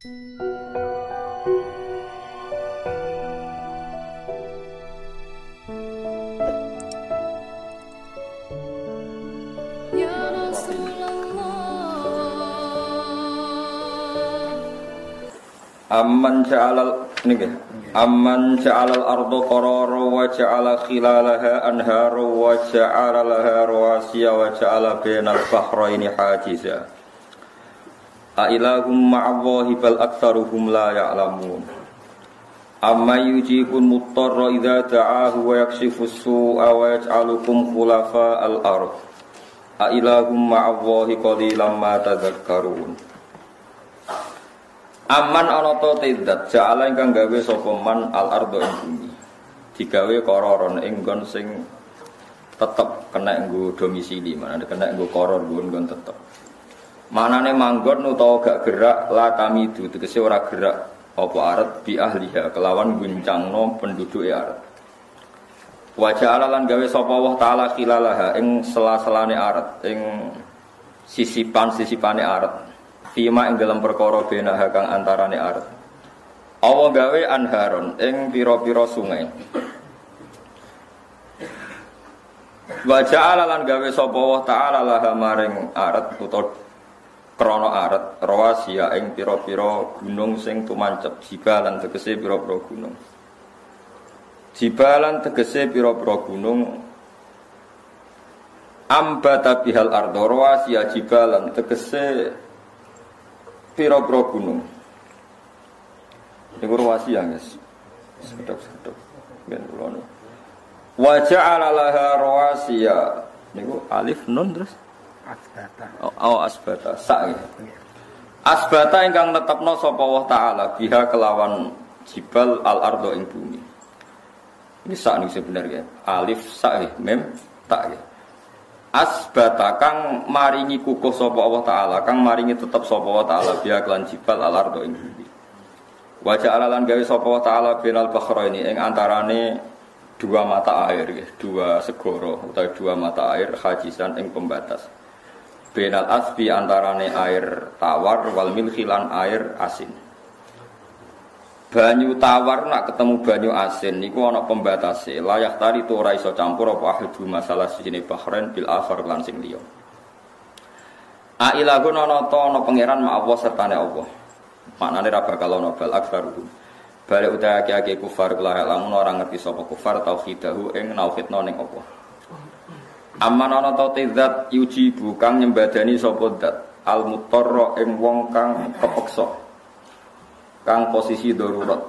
Ya Amman ja'alal niki Amman ja'alal ardu qarara wa ja'ala khilalaha anhara wa ja'ala laha rawasiya wa ja'ala bainal bahraini hajiza A ilahum ma'allahi bal aktsaruhum la ya'lamun Amma yujibul muttarra idza da'ahu wa yakshifu su'a wa yaj'alukum khulafa al-ard A ilahum ma'allahi qalilan ma tadhakkarun Aman ana to tidak ja'ala ingkang gawe sapa man al ardo ing bumi. Digawe kororon ing sing tetep kena nggo domisili, mana kena nggo koror nggon tetep. Manane manggon utawa gak gerak la kami itu tegese ora gerak apa aret bi ahliha kelawan guncangno penduduke aret. Wajah lan gawe sapa Allah taala khilalaha ing sela-selane aret ing sisipan-sisipane aret. Fima ing dalam perkara bena kang antarane aret. Allah gawe anharon ing pira-pira sungai. Wa ja'ala lan gawe sapa Allah taala laha maring aret utawa krana aret rawasiya ing pira-pira gunung sing tumancep jibalan tegese pira-pira gunung. Jibalan tegese pira-pira gunung ambata bihal ardo rawasiya jibalan tegese pira-pira gunung. Niku ruwasi ya, guys. Sedok-sedok. Ben kula nu. Wa ja'ala laha rawasiya. Niku alif nun terus asbata oh, oh asbata sak. Asbata ingkang netepno sapa Allah taala biha kelawan jibal al ardo ing bumi. Ini sak nih sebenarnya. Alif sak mem tak ya. Asbata kang maringi kukuh sapa Allah taala, kang maringi tetep sapa Allah taala biya kelan jibal al ardo ing bumi. Wajah alalan gawe sapa Allah taala binal ini ing antarane dua mata air dua segoro atau dua mata air hajisan ing pembatas. Benal asbi antarane air tawar wal milkhilan air asin. Banyu tawar nak ketemu banyu asin niku ana pembatase. Layak tari tu ora iso campur apa ahdu masalah sijine bahrain bil afar lan sing liya. Ailagun ana ta ana pangeran ma Allah sertane Allah. Maknane ra bakal ana bal akbaruhum. Balik udah aki-aki kufar kelarak lamun orang ngerti sapa kufar tauhidahu ing nauhidna ning Allah. Aman ana ta zat yuji kang nyembadani sapa zat al mutarra ing wong kang kepeksa. Kang posisi darurat.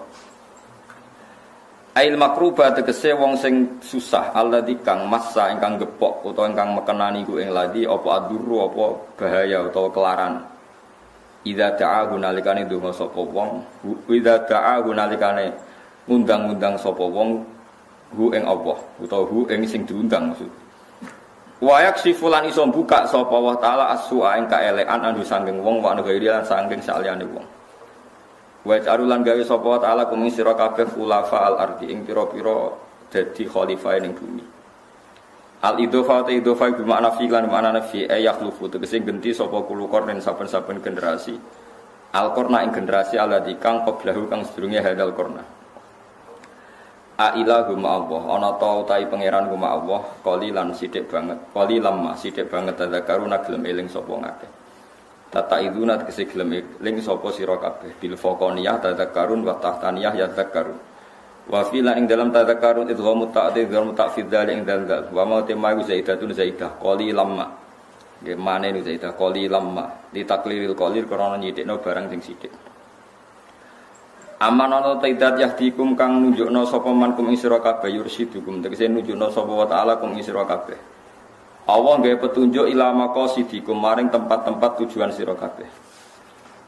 Ail makruba tegese wong sing susah alladzi kang massa ingkang gepok utawa ingkang mekenani ku ing ladi apa aduru apa bahaya utawa kelaran. Idza ta'ahu nalikane donga sapa wong, idza ta'ahu nalikane ngundang-undang sapa wong hu ing Allah utawa hu ing sing diundang maksud. Wayak si fulan iso buka sapa wa taala asua ing kaelekan anu sanging wong wa anu gairi lan sanging saliyane wong. Wa carulan gawe sapa wa taala kumi sira kabeh khulafa al ardi ing pira-pira dadi khalifah ning bumi. Al idhofa ta idhofa bi makna fi lan makna nafi ay yakhlufu tegese genti sapa kulo kornen saben-saben generasi. Al korna ing generasi alladzi kang qablahu kang sedurunge hadal korna. A ilahu Allah ana ta utahi pangeran kuma Allah qalilan sithik banget qalilan ma sithik banget tadzakaruna gelem eling sapa ngakeh. Tata iduna tegese gelem eling sapa sira kabeh. Bil faqaniyah tadzakarun wa tahtaniyah yadzakarun Wa fi lan ing dalam tadzakarun idghamu ta'did idghamu ta'fid dzalik ing dalal wa ma tema iku zaidatun zaidah qalilan ma. Nggih mane nu zaidah qalilan ma. Li taklilil qalil krana nyithikno barang sing sithik Aman ana taidat yahdikum kang nunjukna sapa man kum ing sira kabeh yursidukum tegese nunjukna sapa wa taala kum ing sira kabeh. Allah gawe petunjuk ila maqasidikum maring tempat-tempat tujuan sira kabeh.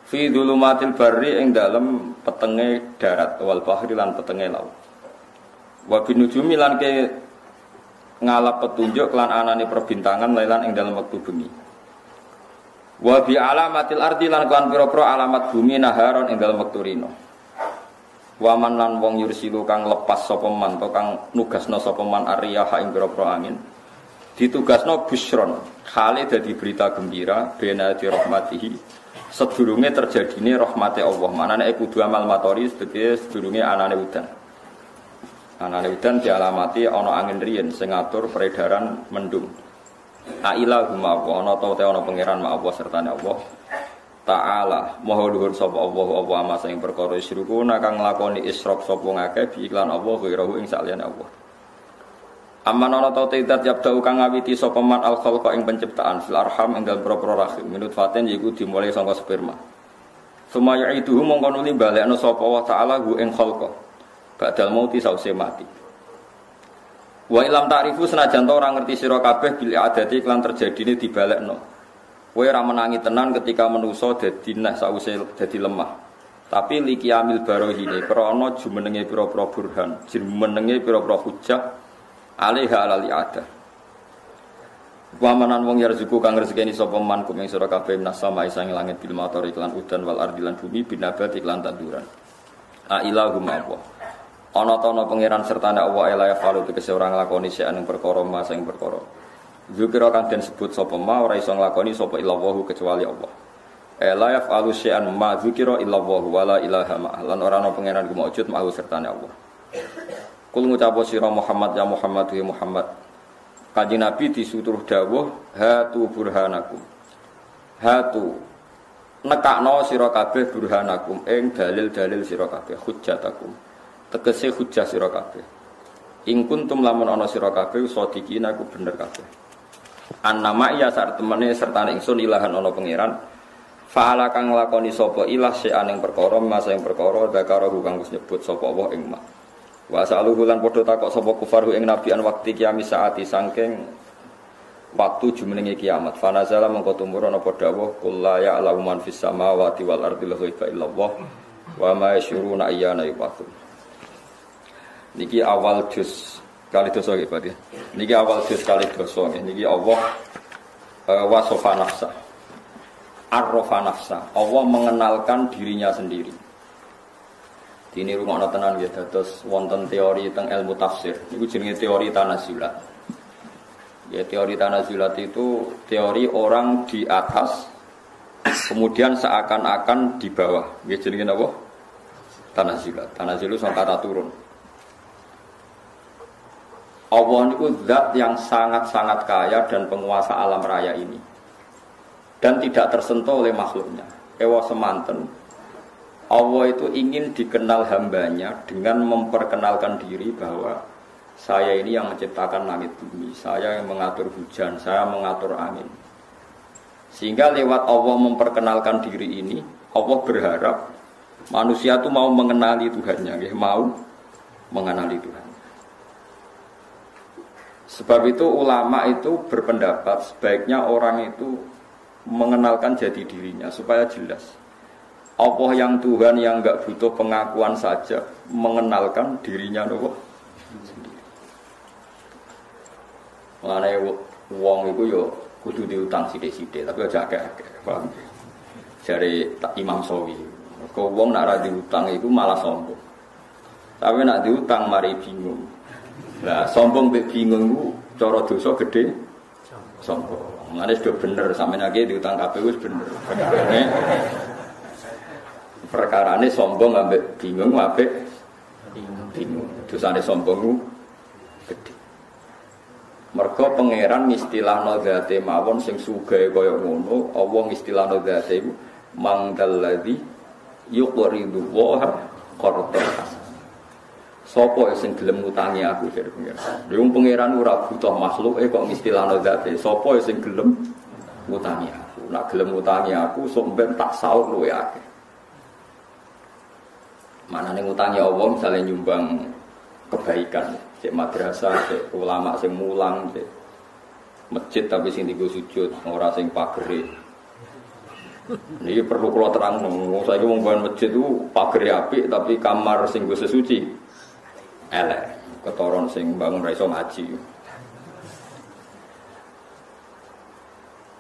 Fi dzulumatil barri ing dalem petenge darat wal bahri lan petenge laut. Wa binujumi lan ke ngalap petunjuk lan anane perbintangan lailan ing dalam wektu bengi. Wa bi alamatil ardi lan kan pira-pira alamat bumi naharon ing dalam wektu rino. Waman lan wong yursilu kang lepas sapa man to kang nugasna sapa man ariyaha ing pira-pira angin. Ditugasno busron, khale dadi berita gembira bena di rahmatihi sedurunge terjadine rahmate Allah. Manane kudu amal matori sedeke sedurunge anane udan. Anane udan dialamati ana angin riyen sing ngatur peredaran mendung. Aila huma ana ta ana pangeran ma Allah sertane Allah. Ta'ala maha luhur sapa Allah apa ama sing perkara isyruku kang nglakoni isrok sapa ngakeh bi iklan Allah ghirahu ing saliyane Allah. Aman ana ta tidak yabda kang ngawiti sapa man al khalqa ing penciptaan fil arham ing dalem propro rahim minut fatin yiku dimulai saka sperma. Sumaya itu mongko nuli balekno sapa wa taala hu ing khalqa. Badal mauti sause mati. Wa ilam ta'rifu senajan ora ngerti sira kabeh bil adati klan terjadine dibalekno. Ora menangi tenan ketika menusa dadi nek sause dadi lemah. Tapi liki amil barohine krana jumenenge pira-pira burhan, jumenenge pira-pira hujjah alaiha alal ada. Wamanan wong yarzuku kang rezekeni sapa man kuming sira kabeh nasama isang langit bil mator iklan udan wal ardi lan bumi binabat iklan tanduran. A ilahum Allah. Ana ta ana pangeran sertane Allah ela ya falu tegese ora nglakoni sing perkara mas perkara. Zukira kang den sebut sapa ma ora iso nglakoni sapa illallahu kecuali Allah. Ela yaf'alu syai'an ma zukira illallahu wala ilaha ma lan ora ana pangeran ku maujud ma'hu sertane Allah. Kul ngucap sira Muhammad ya Muhammad ya Muhammad. Kanjeng Nabi disuruh dawuh hatu burhanakum. Hatu nekakno sira kabeh burhanakum ing dalil-dalil sira kabeh hujjatakum. Tegese hujjah sira kabeh. Ing kuntum lamun ana sira kabeh sadiqina ku bener kabeh. Annama iya saat temene serta ingsun ilahan ono pangeran. Fa'ala kang lakoni sapa ilah se aning perkara masa ing perkara dakara kang wis nyebut sapa Allah ing ma. Wa saluhu lan padha takok sapa kufaru ing nabi an waktu kiamat saati sangking waktu jumenenge kiamat. Fanazala mengko tumurun apa dawuh qul la ya'lamu man fis samawati wal ardi la ghaiba illallah wa ma yashuruna ayyana yub'atsun. Niki awal juz kali dosa gitu ya. Niki awal juz kali dosa nggih. Niki Allah uh, wasofa nafsa. Arrofa nafsa. Allah mengenalkan dirinya sendiri. Ini rumah tenan gitu, terus wonten teori tentang ilmu tafsir. Itu jenis teori tanah silat. Ya teori tanah silat itu teori orang di atas, kemudian seakan-akan di bawah. Ya jenis apa? Tanah silat sama kata turun. Allah itu zat yang sangat-sangat kaya dan penguasa alam raya ini dan tidak tersentuh oleh makhluknya. Ewa semanten. Allah itu ingin dikenal hambanya dengan memperkenalkan diri bahwa saya ini yang menciptakan langit bumi, saya yang mengatur hujan, saya mengatur angin. Sehingga lewat Allah memperkenalkan diri ini, Allah berharap manusia itu mau mengenali Tuhannya, mau mengenali Tuhan. Sebab itu ulama itu berpendapat sebaiknya orang itu mengenalkan jati dirinya supaya jelas. Allah yang Tuhan yang nggak butuh pengakuan saja mengenalkan dirinya nopo sendiri. Mengenai uang itu yo kudu diutang sidik-sidik tapi aja akeh-akeh. Paham? Dari Imam Sawi. Kau uang nak diutang itu malah sombong. Tapi nak diutang mari bingung. Nah, sombong be bingung ku cara dosa gede sombong. Mulane sudah bener sampe lagi diutang wis bener. Perkara ini sombong ambek bingung ambek bingung. Dosane sombong ku gede. Mergo pangeran istilah zate mawon sing sugih kaya ngono, Allah istilahno zate iku mangdalladzi yuqridu wa qardan Sopo sing gelem ngutangi aku dari pengiran. Yung pengiran ora butuh makhluk, eh kok istilahno zate. Sopo sing gelem ngutangi aku. Nak gelem ngutangi aku, sok tak sahur luwe. Mana nih ngutangi Allah misalnya nyumbang kebaikan, cek madrasah, cek ulama sing mulang, cek masjid tapi sing tiga sujud, ora sing pagere. Ini perlu kalau terang, saya bangun masjid itu pagere api tapi kamar sing gue sesuci elek. Ketoron sing bangun raiso ngaji.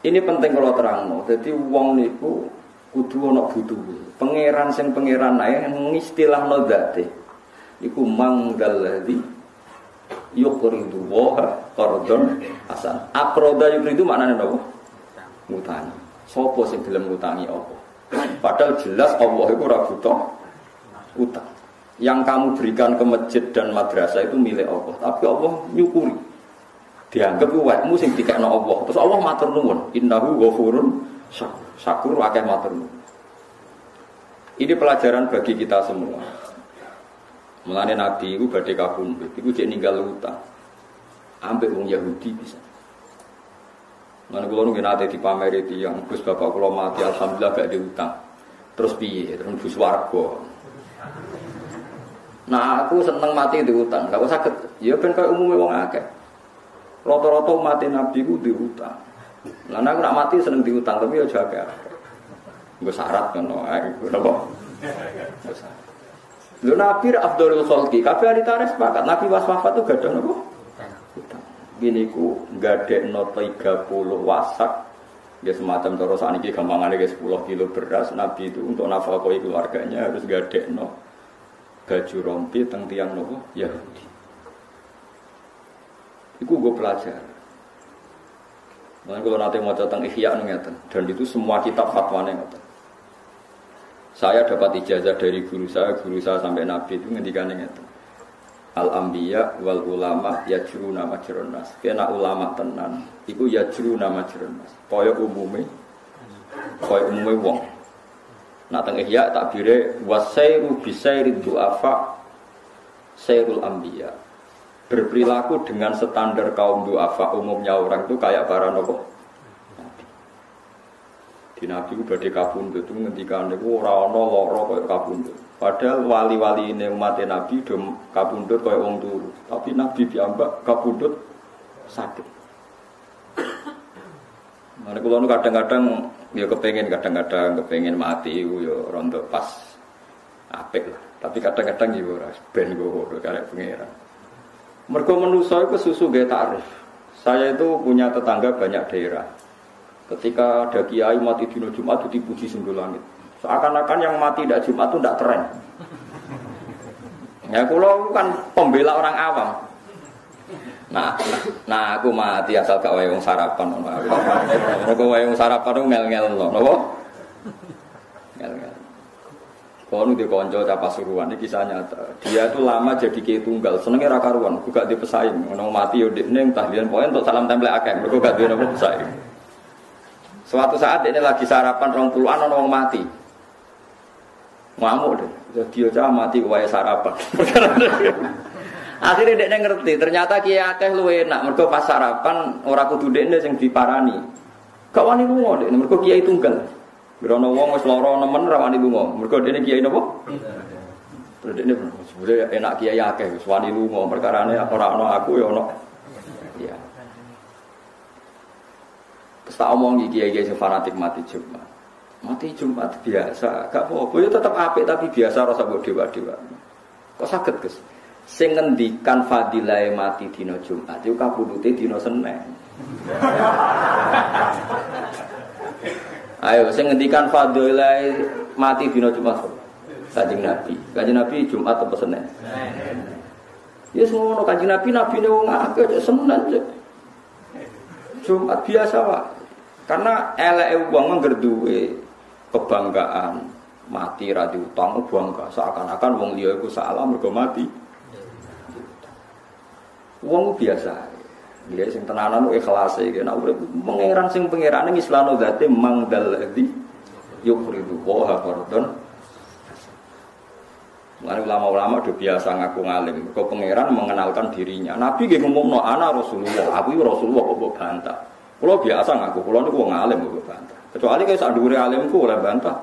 Ini penting kalau terang no. jadi uang niku kudu ono butuh. Pangeran sing pangeran ae istilah no date iku manggaladi yukridu wa qardon hasan. Akroda yukridu maknane napa ngutangi. Sapa sing gelem ngutangi apa? Padahal jelas Allah itu ora butuh utang. Yang kamu berikan ke masjid dan madrasah itu milik Allah, tapi Allah nyukuri. Dianggap itu wetmu sing dikekno Allah. Terus Allah matur nuwun, innahu ghafurun syakur. Akeh matur nuwun. Ini pelajaran bagi kita semua. Mulane Nabi itu badhe kabundut, iku cek ninggal utang. Ambek wong Yahudi bisa. Nunggu nate di pamer itu yang Gus bapak kulo mati alhamdulillah gak diutang. Terus piye? Terus warga. Nah aku seneng mati diutang, gak usah sakit. Ya ben kayak umumnya wong akeh. Rata-rata mati nabi ku diutang. Lah aku nak mati seneng diutang tapi ya jaga. Gue syarat kan, gue napa? Lu nabi Abdul Khalqi, kabeh ahli tarikh sepakat nabi was wafat tuh gak ada? Utang. Gini ku gadekno 30 wasak ya semacam cara saat ini gampangane ke 10 kilo beras Nabi itu untuk nafkahi keluarganya harus gadekno baju rompi teng tiang nopo Yahudi. Iku gue pelajar. Nah, kalau nanti mau tentang ihya ngeten dan itu semua kitab fatwa ngeten. Saya dapat ijazah dari guru saya, guru saya sampai Nabi itu ngendikan ngeten. Al ambiya wal ulama yajru nama jeronas. Kena ulama tenan, iku yajru nama jeronas. Kaya umume, kaya umume wong. Nah teng ihya takbire wasairu bisairi du'afa sairul ambiya. Berperilaku dengan standar kaum du'afa umumnya orang itu kayak para nopo. Di Nabi itu badhe kabundut itu ngendikan niku ora ana lara kaya kabundut. Padahal wali-wali ini umat Nabi do kabundut kaya wong turu. Tapi Nabi diambak kabundut sakit. Mana kalau kadang-kadang ya kepengen kadang-kadang kepengen mati itu ya rontok pas apik lah. Tapi kadang-kadang ya ora ben gue karek pangeran. Mergo menusa itu susu gak tarif. Saya itu punya tetangga banyak daerah. Ketika ada kiai mati dino Jumat itu dipuji sungguh langit. Seakan-akan yang mati tidak Jumat itu tidak keren. Ya kalau kan pembela orang awam. Nah, nah aku mati asal gak wae wong sarapan ngono. Aku wae wong sarapan ku ngel-ngel lho, napa? Ngel-ngel. Nu di konco capa suruhan ini kisah nyata. Dia itu lama jadi kiai tunggal, senengnya raka karuan, gak di pesaing. Ono mati yo dekne tahlilan poin untuk salam temple akeh, mergo gak duwe napa pesaing. Suatu saat ini lagi sarapan rong puluhan ono wong mati. Ngamuk deh. Jadi dia mati wae sarapan. Akhirnya dia ngerti, ternyata kiai akeh lu enak, mergo pas sarapan ora kudu dekne sing diparani. Gak wani lunga dekne, mergo kiai tunggal. Berono wong wis lara nemen ra wani lunga, mergo dekne kiai napa? Terus dekne sebenarnya enak kiai akeh wis wani lunga, perkarane ora ana aku ya ana. Iya. Terus tak omong kiai-kiai sing fanatik mati Jumat. Mati Jumat biasa, gak apa-apa ya tetap apik tapi biasa rasa mbok dewa-dewa. Kok sakit Gus? Sing ngendikan fadilah mati dina Jumat iku kabudute dina Senin. Ayo sing ngendikan fadilah mati dina Jumat. Kanjeng Nabi. Kanjeng Nabi Jumat apa Senin? Ya semua ngono Kanjeng Nabi nabi ne wong akeh Senin. Jumat biasa wae. Karena eleke wong ngerduwe kebanggaan mati ra diutang bangga seakan-akan wong liya iku salah mergo mati. Wong biasa. Ya sing tenanan ikhlas iki nek urip pangeran sing pangerane mislano zate mangdal ladzi yukridu wa qardon. Mengenai ulama-ulama udah biasa ngaku ngalim. Kau pangeran mengenalkan dirinya. Nabi gak ngomong no anak Rasulullah. Aku Rasulullah kok bantah. Kalau biasa ngaku, kalau ini gue ngalim kok bantah. Kecuali kayak saat dure alimku oleh bantah.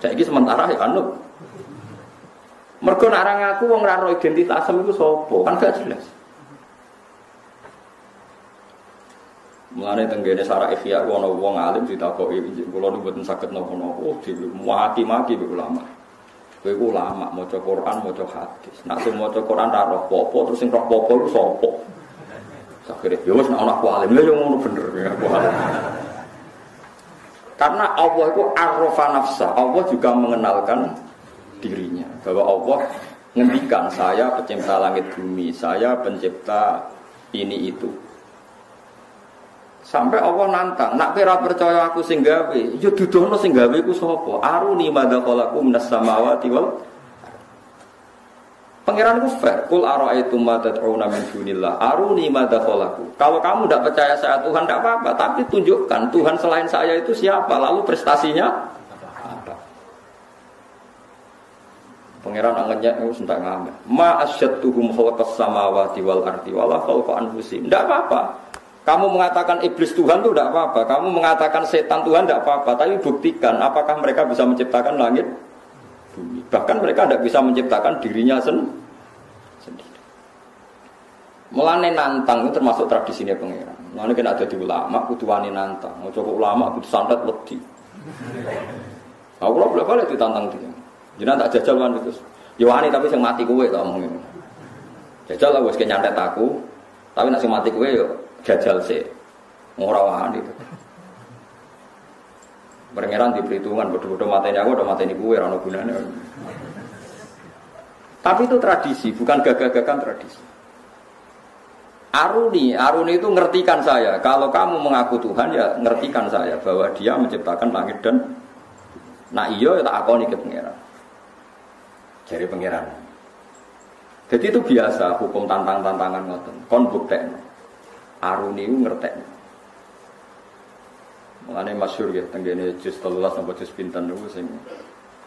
Saya ini sementara ya anut. Mergo nak ngaku wong identitas itu sopo, kan gak jelas. Mulane tenggene sara ikhya ana wong alim ditakoki kula nu mboten saged napa-napa oh maki-maki ulama. Kowe ku ulama maca Quran maca hadis. Nek sing maca Quran ra roh apa terus sing roh apa iku sapa? Akhire yo wis nek ana alim yo ngono bener ya Karena Allah itu arrofa nafsa, Allah juga mengenalkan dirinya bahwa Allah ngendikan saya pencipta langit bumi, saya pencipta ini itu. Sampai Allah nantang, nak kira percaya aku sing gawe, ya dudono sing gawe ku sapa? Aruni madakalaku minas samawati wal Pangeran ku fair, kul ara'aitum ma tad'una min dunillah, aruni madakalaku. Kalau kamu tidak percaya saya Tuhan tidak apa-apa, tapi tunjukkan Tuhan selain saya itu siapa, lalu prestasinya apa? Pangeran angannya itu sentak ngamen. Ma asyadtuhum khalaqas samawati wal ardi wala khalqa anfusihim. Tidak apa-apa. Kamu mengatakan iblis Tuhan itu tidak apa-apa. Kamu mengatakan setan Tuhan tidak apa-apa. Tapi buktikan apakah mereka bisa menciptakan langit bumi. Bahkan mereka tidak bisa menciptakan dirinya sen sendiri. Melane nantang itu termasuk tradisinya pangeran. Mulane kena ada di ulama, kudu wani nantang. Mau coba ulama, kudu santet wedi. Aku kalau boleh boleh ditantang dia. Jadi tak jajal kan itu. Ya wani tapi yang mati kue tak omongin. Jajal lah gue nyantet aku. Tapi nak mati kue yo jajal sih wani itu Pangeran di perhitungan bodoh-bodoh matanya aku udah mateni gue rano gunanya tapi itu tradisi bukan gagah-gagahan tradisi Aruni, Aruni itu ngertikan saya. Kalau kamu mengaku Tuhan ya ngertikan saya bahwa Dia menciptakan langit dan nah iya ya tak akoni ke pangeran. Jadi pangeran. Jadi itu biasa hukum tantang-tantangan ngoten. Kon buktekno. Aruni itu ngertek. Mengenai masyur ya, tenggene juz telulas sampai juz pinten itu sing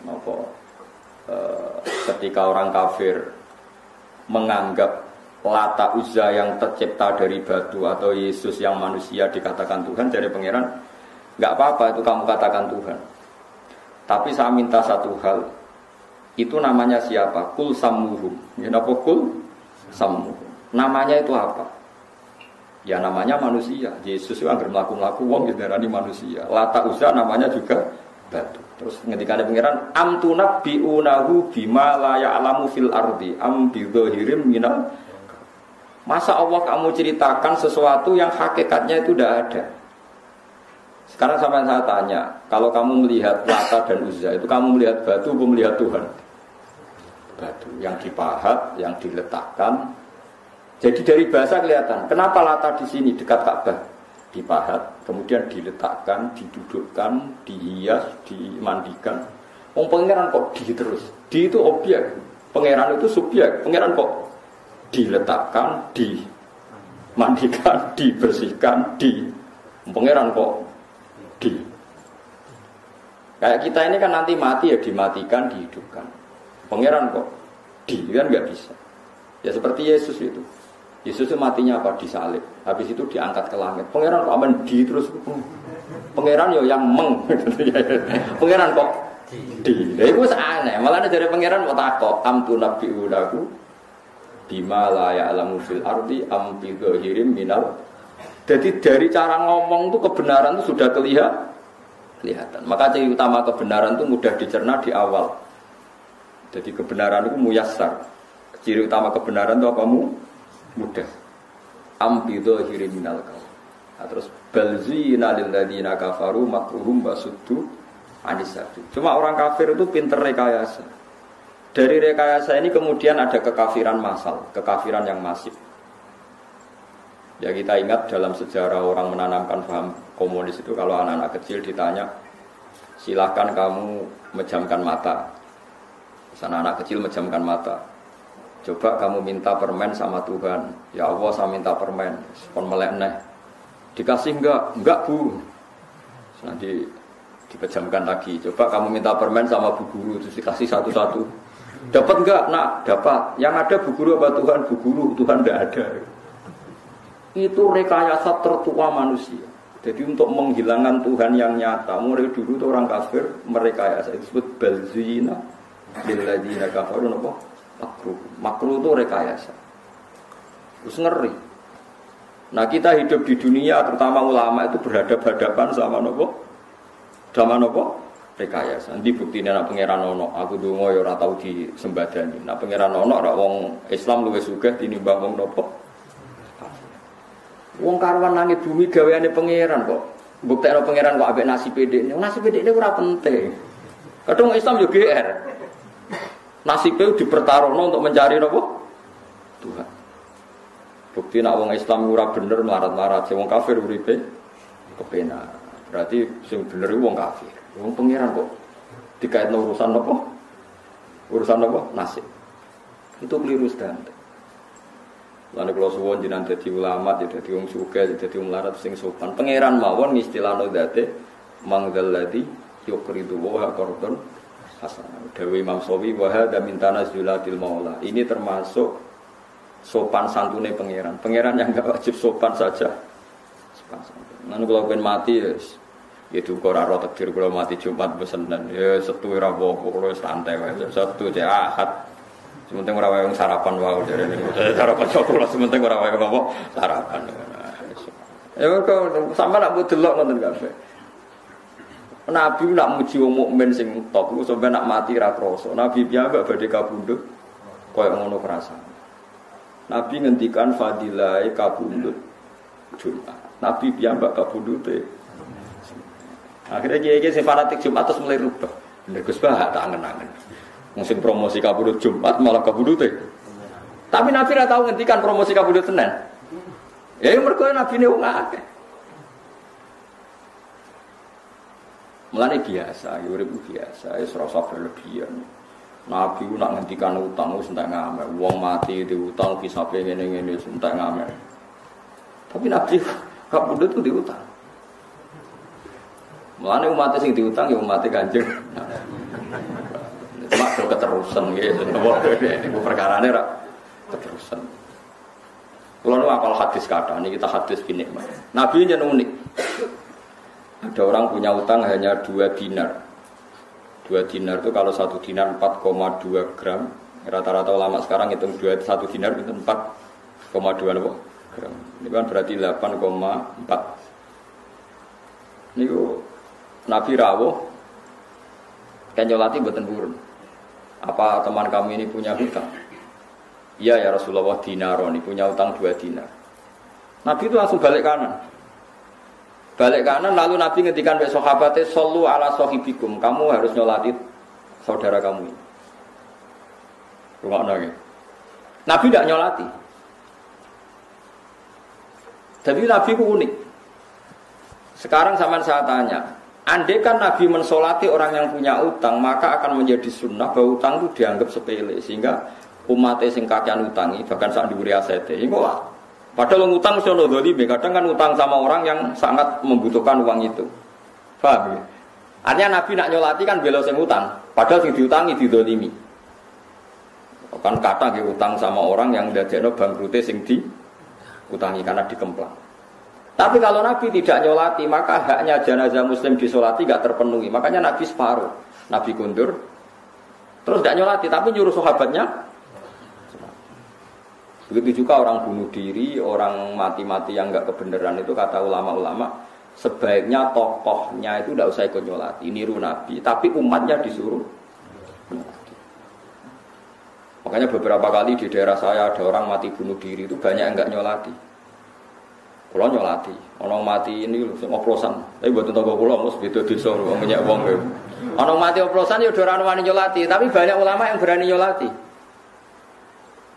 eh, ketika orang kafir menganggap Lata Uzza yang tercipta dari batu atau Yesus yang manusia dikatakan Tuhan dari pangeran nggak apa-apa itu kamu katakan Tuhan. Tapi saya minta satu hal itu namanya siapa? Kul samuhum ya kul samuhum namanya itu apa Ya namanya manusia. Yesus itu agar melaku-melaku wong gitu darani manusia. Lata usa namanya juga batu. Terus ketika ada pengiran am tunabbiunahu bima la ya'lamu fil ardi am bidzahirim minal Masa Allah kamu ceritakan sesuatu yang hakikatnya itu tidak ada. Sekarang sama saya tanya, kalau kamu melihat Lata dan Uzza itu kamu melihat batu atau melihat Tuhan? Batu yang dipahat, yang diletakkan, jadi dari bahasa kelihatan, kenapa Lata di sini dekat Ka'bah? Dipahat, kemudian diletakkan, didudukkan, dihias, dimandikan. Wong pangeran kok di terus? Di itu objek, pangeran itu subjek. Pangeran kok diletakkan, dimandikan, dibersihkan, di pangeran kok di. Kayak kita ini kan nanti mati ya dimatikan, dihidupkan. Pangeran kok di kan nggak bisa. Ya seperti Yesus itu. Yesus itu matinya apa? Disalib. Habis itu diangkat ke langit. Pangeran kok aman di terus. Pangeran yo yang meng. pangeran kok di. Lah itu aneh. Malah dari pangeran mau takok am tu nabi udaku bima la ya'lamu fil ardi am bi minal. Jadi dari cara ngomong itu kebenaran itu sudah kelihatan. kelihatan. Maka ciri utama kebenaran itu mudah dicerna di awal. Jadi kebenaran itu muyasar. Ciri utama kebenaran itu apa mu? Mudah. Ambido minal kau nah, terus balzina lil ladina kafaru makruhum basuddu anisatu cuma orang kafir itu pinter rekayasa. Dari rekayasa ini kemudian ada kekafiran masal kekafiran yang masif. Ya kita ingat dalam sejarah orang menanamkan paham komunis itu kalau anak-anak kecil ditanya silahkan kamu menjamkan mata. Sana anak kecil menjamkan mata Coba kamu minta permen sama Tuhan. Ya Allah saya minta permen. Pon melek neh. Dikasih enggak? Enggak bu. Nanti dipejamkan lagi. Coba kamu minta permen sama bu guru. Terus dikasih satu-satu. Dapat enggak? Nak, dapat. Yang ada bu guru apa Tuhan? Bu guru. Tuhan enggak ada. Itu rekayasa tertua manusia. Jadi untuk menghilangkan Tuhan yang nyata, mulai dulu itu orang kafir merekayasa itu disebut balzina billadina kafaru apa? Makruh. Makruh itu rekayasa. Terus ngeri. Nah kita hidup di dunia, terutama ulama itu berhadapan-hadapan sama nopo, sama nopo rekayasa. Nanti bukti anak pangeran nono, aku dulu ya ora di sembadani. Nah pangeran nono, ora wong Islam luwes sugih tinimbang wong nopo. Wong karuan langit bumi gaweane pangeran kok. Bukti pangeran kok abek nasi pede. Nasi pede ini ora penting. Kadang Islam juga GR. Nasibnya dipertaruhkan untuk mencari apa? Tuhan. Bukti nak wong Islam ora bener marat-marat, wong kafir uripe kepenak. Berarti sing bener wong kafir. Wong pangeran kok dikaitno urusan apa? Urusan apa? Nasib. Itu keliru standar. Lalu kalau suwon jinan jadi ulama, jadi wong suka, jadi wong larat sing sopan. Pangeran mawon istilahno date mangdalladzi yukridu wa qardon hasan. Dewi Imam Sawi wa hadza min tanazulatil maula. Ini termasuk sopan santune pangeran. Pangeran yang enggak wajib sopan saja. Sopan santun. Lalu kalau pengen mati ya itu kok ora takdir kalau mati Jumat besenan ya setu apa-apa kalau santai wae setu cek ahad Sementing ora wae sarapan wae dari kanca kula sementing ora wae apa sarapan. Ya kok sampe nak delok ngoten kabeh. Nabi nak muji wong mukmin sing top sampe nak mati ra krasa. Nabi piyambak badhe kabundut koyo ngono perasaan. Nabi ngendikan fadilai kabundut Jumat. Nabi piyambak kabundute. Akhirnya kiai-kiai sing fanatik Jumat terus mulai rubah. Bener Gus Bah tak angen-angen. Musim promosi kabudut Jumat malah kabudut Tapi Nabi tidak tahu ngendikan promosi kabudut Senin. Ya mereka Nabi ini wong akeh. Mulane biasa, ya urip biasa, ya serasa berlebihan. Nabi ku nak ngendikan utang wis entek ngamer. Wong mati di utang bisa ngene wis entek ngamer. Tapi Nabi kabudut itu diutang. Mulane umat sing diutang ya umat Kanjeng. Cuma do keterusan gitu. Ini perkara ini rak keterusan. Kalau nu apal hadis kata, ini kita hadis gini. Nabi nya unik. Ada orang punya utang hanya dua dinar. Dua dinar itu kalau satu dinar 4,2 gram. Rata-rata ulama sekarang hitung dua satu dinar itu 4,2 gram. Ini kan berarti 8,4. Ini Nabi rawuh nyolati buatan burun. Apa teman kami ini punya hutang? Iya ya Rasulullah dinaroni punya utang dua dinar. Nabi itu langsung balik kanan. Balik kanan lalu Nabi ngedikan be sahabatnya solu ala sohibikum. Kamu harus nyolati saudara kamu ini. Rumah. Nabi tidak nyolati. Tapi Nabi itu unik. Sekarang sama saya tanya, Andai kan Nabi mensolati orang yang punya utang, maka akan menjadi sunnah bahwa utang itu dianggap sepele sehingga umatnya sing kakean utangi bahkan saat diberi asete. Ini padahal utang sono doli, kadang kan utang sama orang yang sangat membutuhkan uang itu. Paham ya? Artinya Nabi nak nyolati kan belo sing utang, padahal sing diutangi didolimi. Kan kata ke utang sama orang yang dadekno bangkrute sing di utangi karena dikemplang. Tapi kalau Nabi tidak nyolati, maka haknya jenazah Muslim disolati gak terpenuhi. Makanya Nabi separuh, Nabi kundur, terus gak nyolati, tapi nyuruh sahabatnya. Begitu juga orang bunuh diri, orang mati-mati yang gak kebenaran itu kata ulama-ulama, sebaiknya tokohnya itu tidak usah ikut nyolati, niru Nabi, tapi umatnya disuruh. Makanya beberapa kali di daerah saya ada orang mati bunuh diri itu banyak yang nggak nyolati. Kulo nyolati, ono mati ini lho oplosan. Tapi buat tangga kulo mus desa wong minyak wong. Ono mati oplosan ya ora wani nyolati, tapi banyak ulama yang berani nyolati.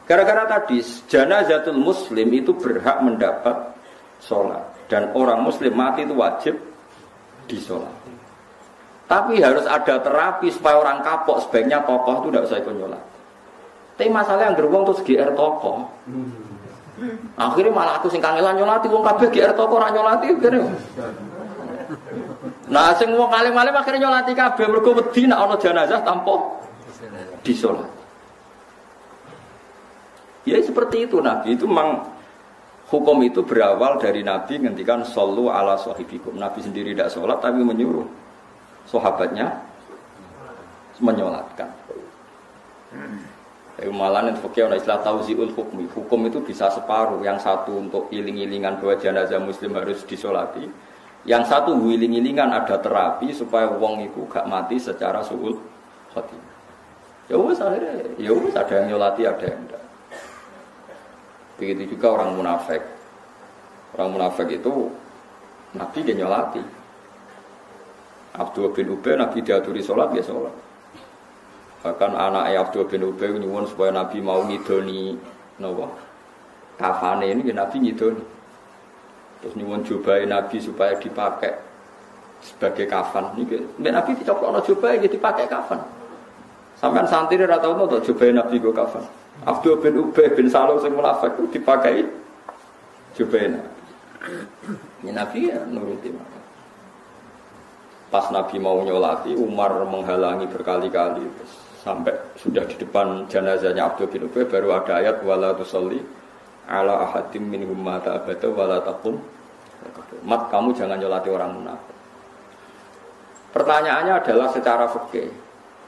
Gara-gara tadi janazatul muslim itu berhak mendapat sholat dan orang muslim mati itu wajib disolati. Tapi harus ada terapi supaya orang kapok sebaiknya tokoh itu tidak usah ikut nyolat. Tapi masalah yang beruang terus GR tokoh. Akhirnya malah aku sing kangelan nyolati wong kabeh GR toko ora nyolati kene. Nah sing wong alim-alim akhirnya nyolati kabeh mergo wedi nek ana jenazah tanpa disolat. Ya seperti itu Nabi itu memang hukum itu berawal dari Nabi ngendikan sallu ala sahibikum. Nabi sendiri tidak sholat tapi menyuruh sahabatnya menyolatkan. Tapi malah nanti fakir orang istilah tauziul hukmi. Hukum itu bisa separuh. Yang satu untuk iling-ilingan bahwa jenazah muslim harus disolati. Yang satu wiling-ilingan ada terapi supaya wong itu gak mati secara suul khotimah. Ya wes akhirnya, ya wes ada yang nyolati ada yang. Begitu juga orang munafik. Orang munafik itu Nabi dia nyolati. Abdul bin Ubay Nabi diaturi sholat dia sholat. Bahkan anak Abdul bin Ubay nyuwun supaya Nabi mau ngidoni nopo kafane ini ya Nabi ngidoni. Terus nyuwun jubai Nabi supaya dipakai sebagai kafan. Mbak Nabi dicoplokno jubai gitu dipakai kafan. Sampean santri ora tau jubai Nabi go kafan. Abdul bin Ubay bin Salul sing munafik dipakai jubai Nabi. Ya Nabi ya nuruti. Pas Nabi mau nyolati, Umar menghalangi berkali-kali sampai sudah di depan jenazahnya Abdul bin Ubay baru ada ayat wala tusalli ala ahadim minhum mata abada wala taqum mat kamu jangan nyolati orang munafik pertanyaannya adalah secara fikih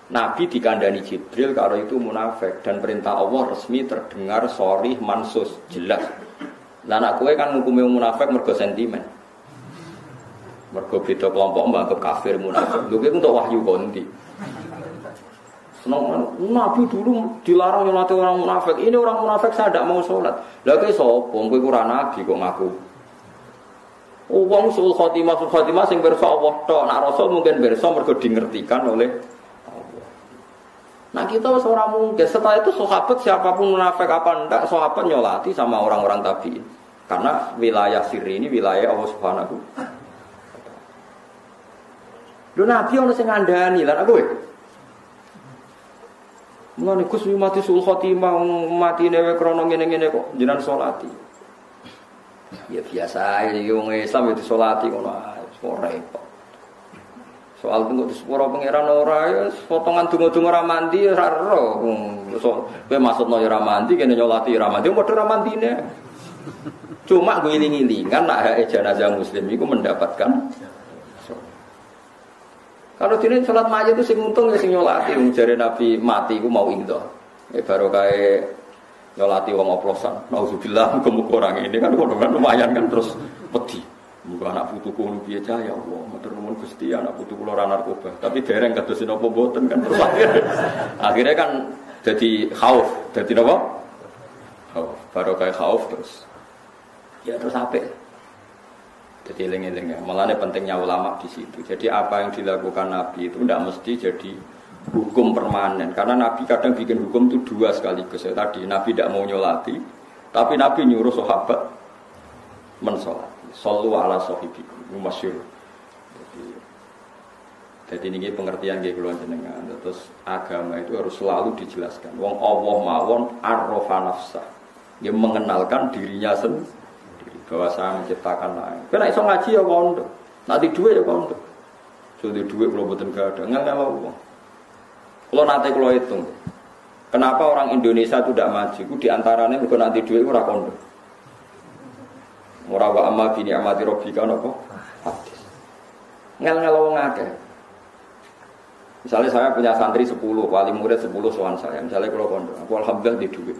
Nabi dikandani Jibril kalau itu munafik dan perintah Allah resmi terdengar sorry mansus jelas Lah anak kue kan ngukumi munafik mergo sentimen. Mergo beda kelompok menganggap kafir munafik. Lho untuk wahyu konti. Senang Nabi dulu dilarang nyolati orang munafik. Ini orang munafik saya tidak mau sholat. Lah kowe sapa? Kowe kurang nabi kok ngaku. Oh, wong sul khotimah sul khotimah sing bersa Allah tok. Nak rasul mungkin bersa mergo dingertikan oleh. Nah kita seorang mungkin setelah itu sahabat siapa pun munafik apa enggak sahabat nyolati sama orang-orang tabiin. Karena wilayah sirri ini wilayah Allah Subhanahu Lho Nabi ono sing ngandani lan aku Mulane Gus mati sul khotimah mati newe krana ngene-ngene kok jenengan salati. Ya biasa ya wong Islam itu ngono ora repot. Soal tunggu di sepuro pangeran ora ya potongan tunggu-tunggu ora mandi ora ero. So, kowe maksudno ora mandi kene nyolati ora mandi padha ora mandine. Cuma gue iling-ilingan nak hak jenazah muslim itu mendapatkan kalau dini sholat mayat itu sing untung ya sing nyolati jare Nabi mati ku mau itu. Ya baru kayak nyolati wong oplosan. Nauzubillah muga orang ini kan kan lumayan kan terus peti. Muga anak putuku ngono piye ya Allah, matur nuwun Gusti anak putuku ora narkoba. Tapi dereng kados napa mboten kan terus akhirnya, kan jadi khauf, jadi napa? Khauf. Baru kayak khauf terus ya terus apa jadi eling-eling ya. Malah pentingnya ulama di situ. Jadi apa yang dilakukan Nabi itu tidak mesti jadi hukum permanen. Karena Nabi kadang bikin hukum itu dua sekaligus. Ya, tadi Nabi tidak mau nyolati, tapi Nabi nyuruh sahabat mensolat. Sallu ala sahibikum. Masyur. Jadi, jadi ini pengertian kayak keluar jenengan. Terus agama itu harus selalu dijelaskan. Wong Allah mawon arrofa nafsa. Dia mengenalkan dirinya sendiri bahwa saya menciptakan langit. Kena iso ngaji ya kondo. Nanti duit ya kondo. Jadi duit kalau betul gak ada, nggak nggak uang. Kalau nanti kalau hitung, kenapa orang Indonesia tidak maju? Itu di antaranya bukan nanti duit itu kondo. Murah wa amma bini amati robika. Hadis. Ngel ngel wong akeh. Misalnya saya punya santri 10, wali murid 10 soal saya. Misalnya kalau kondo, aku alhamdulillah di duit.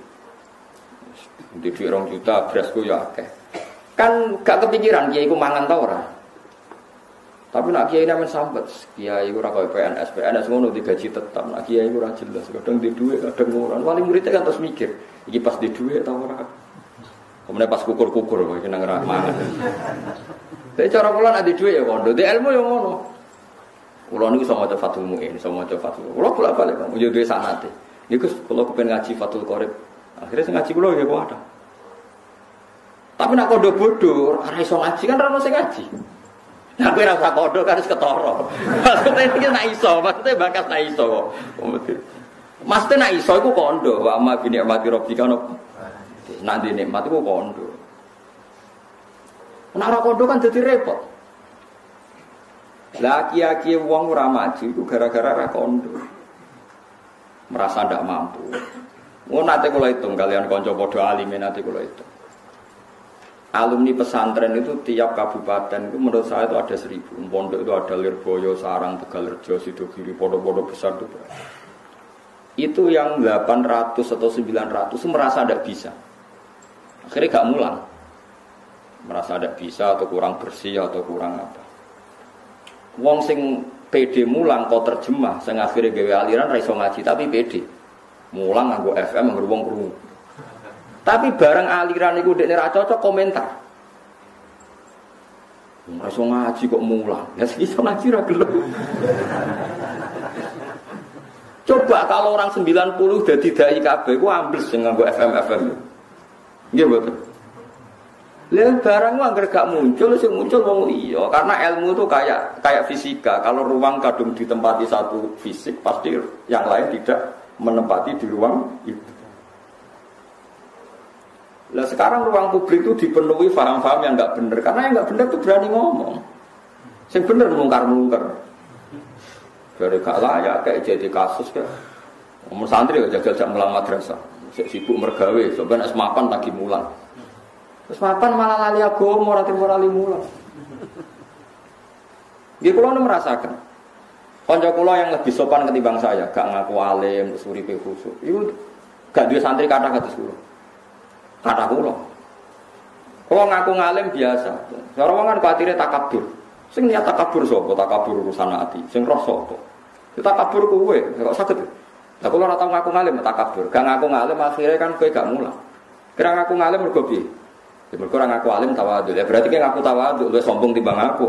Di duit rong juta, ya akeh. Kan gak kepikiran kiai ku mangan tau ora. Tapi nak kiai namen sambat, kiai ora kaya PNS, PNS ngono digaji tetap, nak kiai ora jelas, kadang di duit, kadang ora. Wali muridnya kan terus mikir, iki pas di duit ora. Kemudian pas kukur-kukur kok kena ngerak mangan. Tapi cara kula nak di duit ya kondo, di ilmu ya ngono. Kula niku sama maca Fathul Muin, sama maca Fathul. Kula kula balik, yo duwe sanate. Niku kula kepen ngaji Fathul Qorib. Akhirnya ngaji kula ya kok ada. Tapi nak kodo bodoh, ora iso ngaji kan ora sing ngaji. Nah, ora usah kodo kan wis ketara. Maksudnya iki nak iso, maksudnya bakat nak iso. Maksudnya nak iso iku kondo, wa amma bi ni'mati rabbika no. Nanti nikmat iku kondo. Nak ora kondo kan jadi repot. Lah kia-kia wong ora maju iku gara-gara ora kondo. Merasa ndak mampu. Mau nanti kalau hitung kalian konco podo alim nanti kalau hitung alumni pesantren itu tiap kabupaten itu menurut saya itu ada seribu pondok itu ada Lirboyo, Sarang, Tegalerjo, Sidogiri, pondok-pondok besar itu itu yang 800 atau 900 itu merasa tidak bisa akhirnya gak mulang merasa tidak bisa atau kurang bersih atau kurang apa wong sing PD mulang kau terjemah sing akhirnya gawe aliran raiso ngaji tapi PD mulang nganggo FM wong krungu tapi barang aliran itu dekne cocok komentar. Ora ngaji kok mulang. Ya iso ngaji ra gelem. Coba kalau orang 90 udah tidak IKB, ku ambles dengan gue FM FM. Iya betul. Lihat barang anggar gak muncul, sih muncul wong liya. Karena ilmu itu kayak kayak fisika. Kalau ruang kadung ditempati satu fisik, pasti yang lain tidak menempati di ruang itu. Nah sekarang ruang publik itu dipenuhi faham-faham yang nggak benar. Karena yang nggak benar itu berani ngomong. Yang benar mungkar-mungkar. Dari gak layak kayak jadi kasus kayak. Umur santri aja jajak mulang madrasah. Sibuk mergawe, sebenarnya semapan lagi mulang. Terus mapan malah lali agama, ora timo lali mulang. Nggih kula merasakan. Kanca kula yang lebih sopan ketimbang saya, gak ngaku alim, terus uripe khusuk. Iku gak duwe santri kathah kados kula. Kathah kula. Kula ngaku ngalim biasa. Cara wong kan kuatire takabur. Sing niat takabur sapa? Takabur urusan ati. Sing roh sapa? Ya takabur kowe, kok saged. Lah kula ora tau ngaku ngalim takabur. Gak ngaku ngalim akhirnya kan kowe gak mulang. Kira ngaku ngalim mergo piye? Ya ora ngaku alim tawadhu. Ya berarti kayak ngaku tawadhu luwih sombong timbang aku.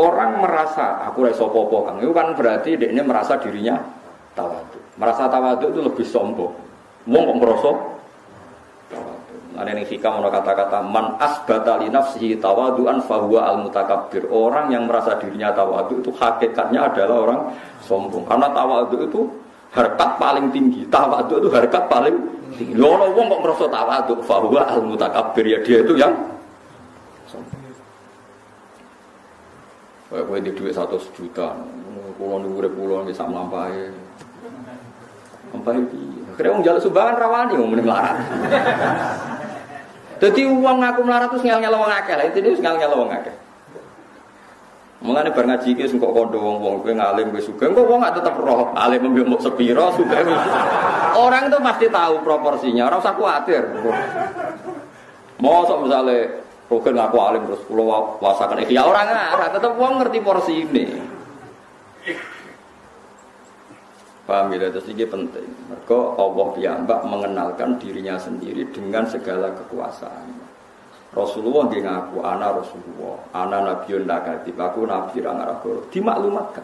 Orang merasa aku ra iso apa Kang. Itu kan berarti dia merasa dirinya tawadhu. Merasa tawadhu itu lebih sombong. Wong kok tawadhu. Ada yang hikam kata-kata man asbata li nafsihi tawaduan fahuwa al mutakabbir. Orang yang merasa dirinya tawadhu itu hakikatnya adalah orang sombong. Karena tawadhu itu harkat paling tinggi. Tawadhu itu harkat paling tinggi. Lho ono wong kok merasa tawadhu fahuwa al mutakabbir ya dia itu yang sombong. Kayak kowe di duit satu juta, pulau nunggu pulau bisa. Melampai di, akhirnya orang jalan sumbangan rawani, melarat. Jadi uang aku melarat terus ngel ngel wong akeh lah, itu ngel ngel wong akeh. Mengenai bar ngaji ki kok kondo wong-wong kowe ngalim kowe sugih, kok wong gak tetep roh alim mbek mok sugih. Orang itu pasti tahu proporsinya, ora usah kuatir. Mosok misalnya Rogen ngaku alim terus pulau wasakan ya orang nggak, tetap wong ngerti porsi ini. Paham ya, terus ini penting. Mereka Allah piyambak mengenalkan dirinya sendiri dengan segala kekuasaan. Rasulullah dia ngaku, ana Rasulullah, ana Nabiun Nakatib, aku Nabi Rangaragoro. Dimaklumatkan.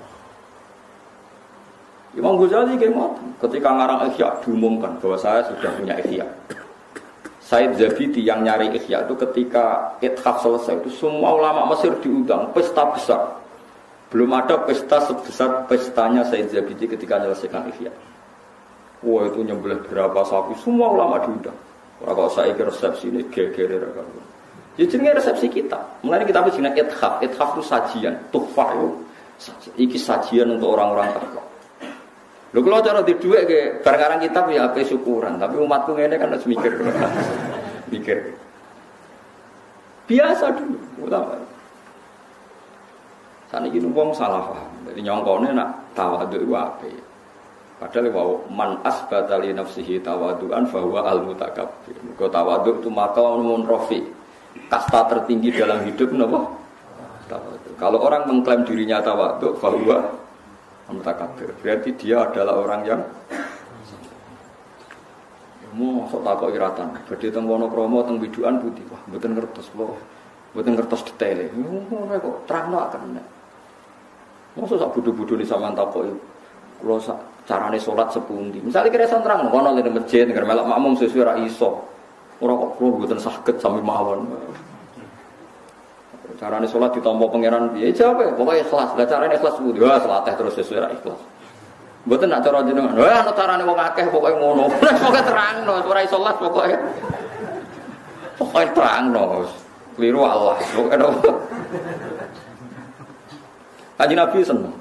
Imam Ghazali kayak ketika ngarang ikhya diumumkan bahwa saya sudah punya ikhya. Said Zabidi yang nyari ikhya itu ketika ithaf selesai itu semua ulama Mesir diundang pesta besar. Belum ada pesta sebesar pestanya Said Zabidi ketika menyelesaikan ikhya. Wah itu nyembelih berapa sapi, semua ulama diundang. Orang kalau saya resepsi ini geger Ya jadi resepsi kita. Mulai kita bikin ithaf, ithaf itu sajian, tuhfah itu. Iki sajian untuk orang-orang terkenal. Lho kalau cara di duit ke barang kitab ya apa syukuran, tapi umatku ini kan harus mikir. mikir. Biasa dulu, utama. Sana gini wong salah paham. Jadi nyongkone nak tawadu itu apa Padahal wow man asbata li nafsihi tawaduan bahwa al mutakabbir. Kau tawadu itu maka mun rofi. Kasta tertinggi dalam hidup? Tawadu. Kalau orang mengklaim dirinya tawadu bahwa mutakabir. Berarti dia adalah orang yang mau sok takok iratan. Badhe teng Wonokromo teng Widuan putih. Wah, mboten ngertos kula. Mboten ngertos detail. Ngono kok terangno akan. Mosok sak bodho-bodho ni sampean takoki. Kula sak carane salat sepundi. Misalnya kira son terang ngono ning masjid nek melok makmum sesuai ra iso. Ora kok kula mboten saged sami mawon. Carane sholat ditompo pangeran piye? Jawab ya, pokoknya ikhlas. Lah carane ikhlas kudu wah salateh terus sesuai ra ikhlas. Mboten nak cara jenengan. Wah ana carane wong akeh pokoke ngono. Pokoke terangno, ora iso salat pokoke. Pokoke terangno. Keliru Allah. Pokoke Haji Nabi seneng.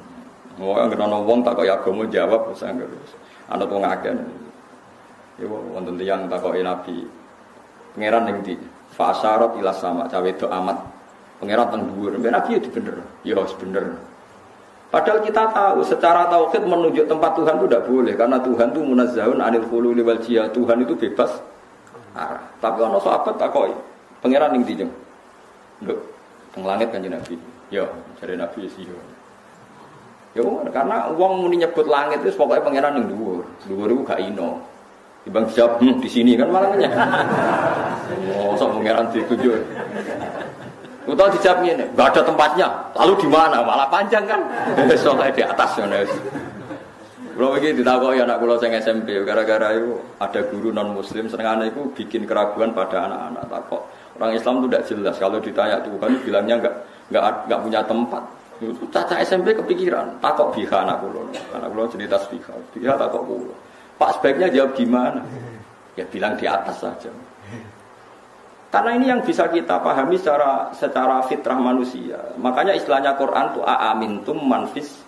Oh, yang kena wong tak kaya agama jawab wis anggere. Ana wong akeh. Ya wonten tiyang takoki Nabi. Pangeran ning ndi? Fa asyarat ila sama, cawe do amat Pengirat teng dhuwur, Nabi ya bener. Ya bener. Padahal kita tahu secara tauhid menunjuk tempat Tuhan itu tidak boleh karena Tuhan itu munazzahun anil khululi wal jia. Tuhan itu bebas arah. Tapi ono sahabat takoi, pangeran ning ndi, Loh, teng langit kan Nabi. Ya, cari Nabi ya sih. Ya karena uang muni nyebut langit itu pokoknya pangeran ning dhuwur. Dhuwur itu gak ino. Ibang siap hmm, di sini kan malah Oh, sok pangeran dituju. Utau dijawab ini, nggak ada tempatnya. Lalu di mana? Malah panjang kan? Soalnya di atas ya Kalau begini ditakoki anak kula sing SMP gara-gara itu ada guru non muslim senengane itu bikin keraguan pada anak-anak takok. Orang Islam itu tidak jelas kalau ditanya Tuhan bilangnya enggak enggak enggak punya tempat. Caca SMP kepikiran, takok biha anak kula. Anak kula cerita biha. Biha takok kula. Pak sebaiknya jawab gimana? Ya bilang di atas saja. Karena ini yang bisa kita pahami secara secara fitrah manusia. Makanya istilahnya Quran itu aamintum manfis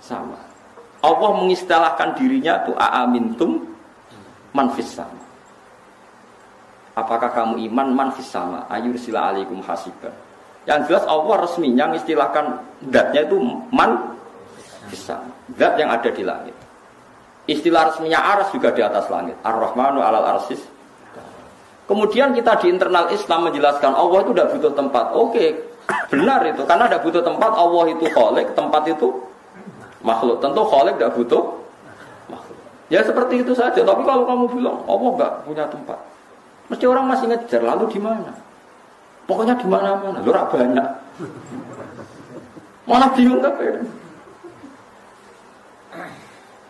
sama. Allah mengistilahkan dirinya itu aamintum manfis sama. Apakah kamu iman manfis sama? Ayur sila alaikum hasiban. Yang jelas Allah resminya mengistilahkan datnya itu man sama. Dat yang ada di langit. Istilah resminya aras juga di atas langit. Ar-Rahmanu alal arsis. Kemudian kita di internal Islam menjelaskan Allah itu tidak butuh tempat. Oke, benar itu. Karena tidak butuh tempat, Allah itu kholik, tempat itu makhluk. Tentu kholik tidak butuh makhluk. Ya seperti itu saja. Tapi kalau kamu bilang Allah nggak punya tempat, mesti orang masih ngejar. Lalu di mana? Pokoknya di mana-mana. Lu banyak. Malah bingung tapi.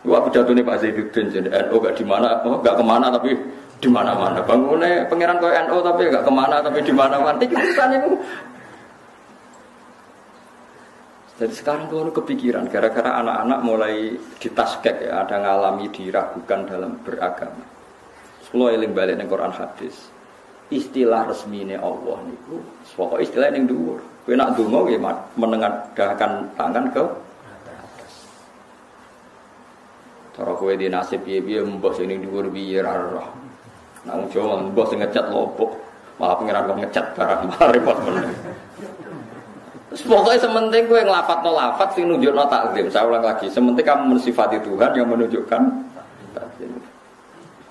Wah pidato nih Pak Zaiduddin jadi NU gak di mana, oh, gak ke mana tapi di mana-mana. Bangunnya pangeran kau NU tapi gak ke mana tapi di mana-mana. Itu itu jadi sekarang tuh kepikiran gara-gara anak-anak mulai ditaskek ya, ada ngalami diragukan dalam beragama. Kalau eling balik ning Quran hadis, istilah resmi ini Allah niku, pokok istilah yang dhuwur. Kowe nak donga nggih menengadahkan tangan ke atas. Cara kowe di nasib piye-piye mbah sing ning dhuwur piye ra roh. Nang Jawa mbah sing ngecat lobok, malah pengiran kok ngecat barang repot meneh. Pokoknya sementing gue ngelafat no lafat sing nunjuk no taklim. Saya ulang lagi, sementing kamu mensifati Tuhan yang menunjukkan taklim.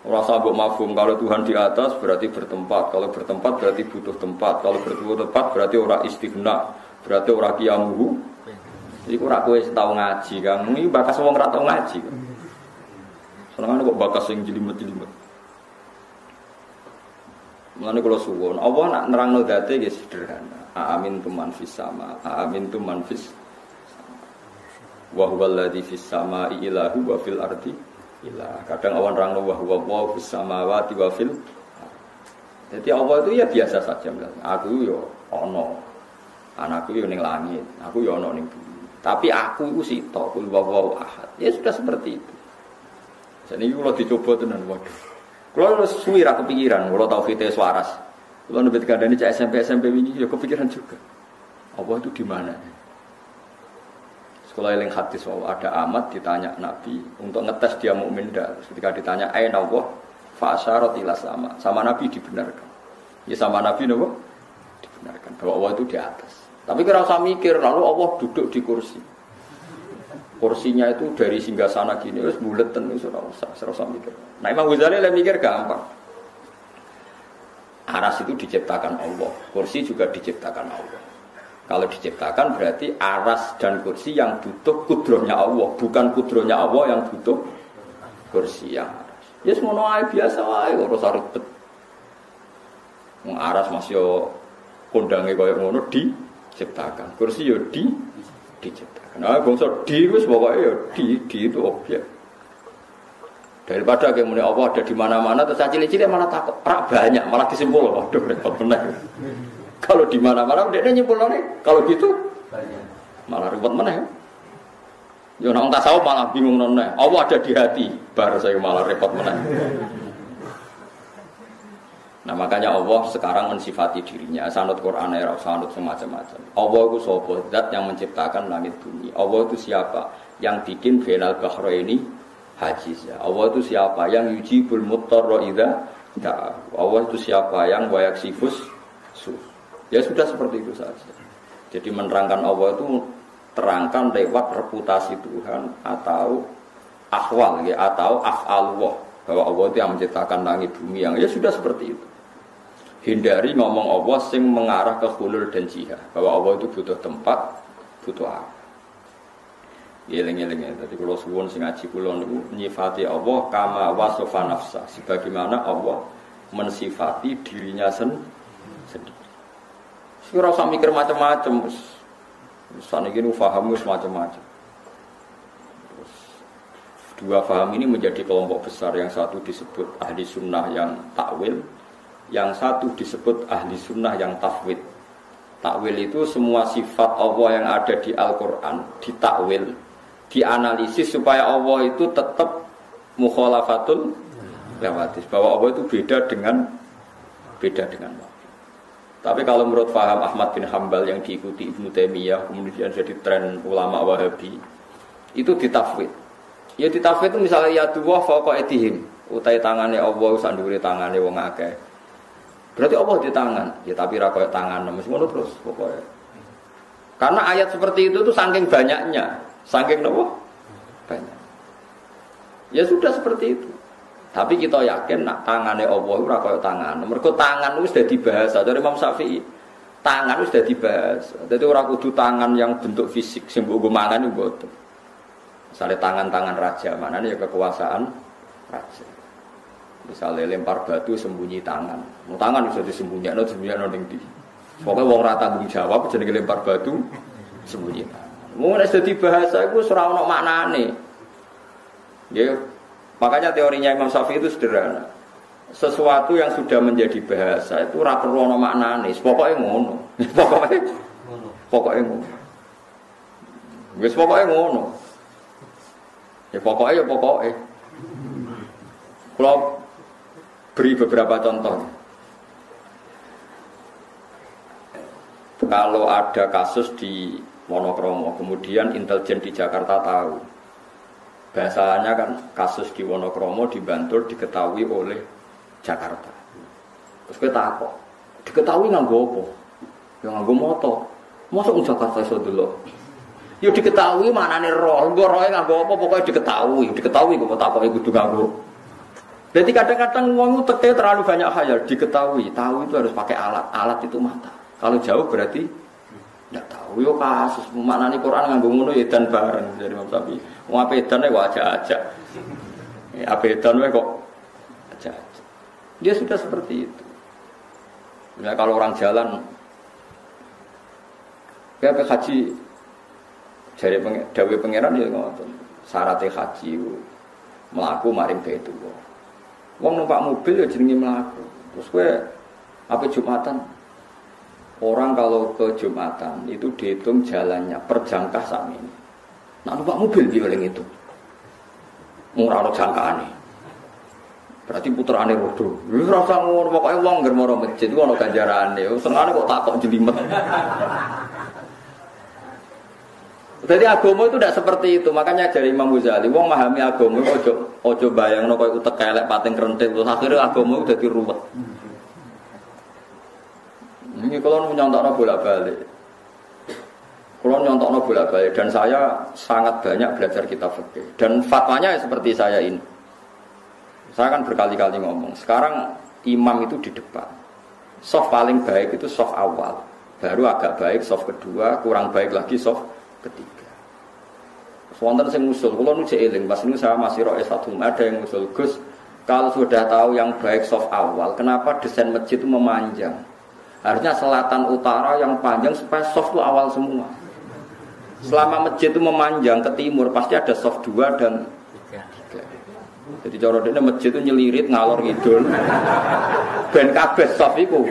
Rasa buk mafhum kalau Tuhan di atas berarti bertempat, kalau bertempat berarti butuh tempat, kalau butuh tempat berarti orang istighna, berarti orang kiamuhu. Jadi kurang gue tahu ngaji, kamu ini bakas wong ora tau ngaji. Senengane kok bakas yang jelimet-jelimet. Mulane kalau suwon, Allah nak nerangno date ya sederhana. Amin tu manfis sama, amin tu manfis wa huwa alladhi fis sama'i ilahu wa fil ardi ilah. Kadang awan rangno wa huwa wa fis samawati wa fil Jadi Allah itu ya biasa saja Aku yo ono. Anakku yo ning langit, aku yo ono bumi. Tapi aku itu sito, kul wa wa ahad. Ya sudah seperti itu. Jadi kalau dicoba tenan waduh. Kalau suwi ra kepikiran, kalau tauhid suaras. Kalau nabi ini cak SMP SMP ini ya kepikiran juga. Allah itu di mana? Sekolah yang hadis bahwa ada amat ditanya Nabi untuk ngetes dia mukmin dah. Ketika ditanya aina Allah, fa'asyarat ila sama. Sama Nabi dibenarkan. Ya sama Nabi nopo dibenarkan bahwa Allah itu di atas. Tapi kira usah mikir lalu Allah duduk di kursi. Kursinya itu dari singgah sana gini, terus buleten itu sudah usah, usah mikir. Nah Imam Ghazali mikir gampang. Aras itu diciptakan Allah, kursi juga diciptakan Allah. Kalau diciptakan berarti aras dan kursi yang butuh kudrohnya Allah, bukan kudrohnya Allah yang butuh kursi yang aras. Ya semua biasa wae, ora usah ribet. Wong aras masih yo kondange koyo ngono diciptakan. Kursi yo di diciptakan. Nah, bangsa di wis pokoke yo di di itu objek. Daripada mulai Allah ada di mana-mana, terus cilik-cilik malah takut, rak banyak, malah disimpul, waduh repot benar. Kalau di mana-mana udah nih, kalau gitu malah repot mana ya. nong tak tahu malah bingung nona. Allah ada di hati, baru saya malah repot mana. Nah makanya Allah sekarang mensifati dirinya Sanut Quran ya sanut semacam-macam Allah itu sopo zat yang menciptakan langit bumi Allah itu siapa Yang bikin final bahro ini hajiz ya. Allah itu siapa yang yujibul muttarra idza. Allah itu siapa yang wayak sifus. Ya sudah seperti itu saja. Jadi menerangkan Allah itu terangkan lewat reputasi Tuhan atau akhwal ya atau af'alullah bahwa Allah itu yang menciptakan langit bumi yang ya sudah seperti itu. Hindari ngomong Allah sing mengarah ke hulul dan jihad bahwa Allah itu butuh tempat, butuh apa. Eling-eling ya. Kalau suwun sing ngaji niku nyifati Allah kama wasofa nafsa. Sebagaimana Allah mensifati dirinya sen sendiri. Ora usah mikir macam-macam. Wis saniki nu paham wis macam-macam. Dua faham ini menjadi kelompok besar. Yang satu disebut ahli sunnah yang takwil, yang satu disebut ahli sunnah yang tafwid. Takwil itu semua sifat Allah yang ada di Al-Quran ditakwil, dianalisis supaya Allah itu tetap mukhalafatul lewatis. Bahwa Allah itu beda dengan beda dengan Allah. Tapi kalau menurut faham Ahmad bin Hambal yang diikuti Ibnu Taimiyah kemudian jadi tren ulama Wahabi itu ditafwid. Ya ditafwid itu misalnya ya dua fauqa etihim, utai tangannya Allah sanduri tangannya wong akeh. Berarti Allah di tangan, ya tapi ra koyo tangan mesti ngono terus pokoknya. Karena ayat seperti itu tuh saking banyaknya, saking nopo? Banyak. Ya sudah seperti itu. Tapi kita yakin nak tangannya Allah ora kaya tangan. Mergo tangan itu sudah dibahas dari Imam Syafi'i. Tangan itu sudah dibahas. Jadi orang kudu tangan yang bentuk fisik sing mbok mangan itu mboten. Misalnya tangan-tangan raja, mana ya kekuasaan raja. Misalnya lempar batu sembunyi tangan. Mau tangan bisa disembunyi, no disembunyi no di. Pokoknya wong rata tanggung jawab jadi lempar batu sembunyi tangan. Mau nek dadi bahasa iku ora ono maknane. Ya, Makanya teorinya Imam Syafi'i itu sederhana. Sesuatu yang sudah menjadi bahasa itu ora perlu ana maknane, pokoknya ngono. pokoknya pokoknya ngono. Wis pokoknya ngono. Ya pokoknya ya pokoknya. Kalau beri beberapa contoh. Kalau ada kasus di Monokromo, kemudian intelijen di Jakarta tahu, Bahasanya kan kasus di Wonokromo di Bantul diketahui oleh Jakarta. Terus kita apa? Diketahui nganggo apa? Ya nganggo moto. Masuk Jakarta iso dulu. Ya diketahui mana nih roh, gue rohnya nganggo apa? Pokoknya diketahui, diketahui gue apa kudu nganggo. Jadi kadang-kadang ngomong teke terlalu banyak khayal, diketahui, tahu itu harus pakai alat, alat itu mata. Kalau jauh berarti yo kasus mana nih Quran nganggo ngono ya dan bareng dari Imam Syafi'i. Mau apa edan wajah aja. Ya, apa edan kok aja. Dia sudah seperti itu. Ya, kalau orang jalan kayak haji dari peng, dawe pangeran ya ngoten. Syaratnya haji melaku maring itu. Wong numpak mobil ya jenenge melaku. Terus gue apa Jumatan? Orang kalau ke Jumatan itu dihitung jalannya per jangkah sami ini. Nah numpak mobil di paling itu. Murah ada jangkaan Berarti putra aneh rodo. Lu rasa ngono pokoknya wong nggak masjid itu ada ganjarane. Senengane kok takok jelimet. Jadi agama itu tidak seperti itu. Makanya dari Imam Ghazali, wong memahami agama itu ojo ojo bayang no utek kelek pating kerentil. Terus akhirnya agama itu jadi ruwet. Ini kalau nyontok bolak balik. Kalau nyontok bolak balik dan saya sangat banyak belajar kitab fikih dan fatwanya seperti saya ini. Saya kan berkali-kali ngomong. Sekarang imam itu di depan. Soft paling baik itu soft awal. Baru agak baik soft kedua, kurang baik lagi soft ketiga. Wonten sing ngusul, kalau nu eling, pas ini saya masih roh satu ada yang ngusul Gus. Kalau sudah tahu yang baik soft awal, kenapa desain masjid itu memanjang? Harusnya selatan utara yang panjang supaya soft itu awal semua. Selama masjid itu memanjang ke timur pasti ada soft dua dan tiga. Jadi cara ini masjid itu nyelirit ngalor ngidul. Ben kabeh soft itu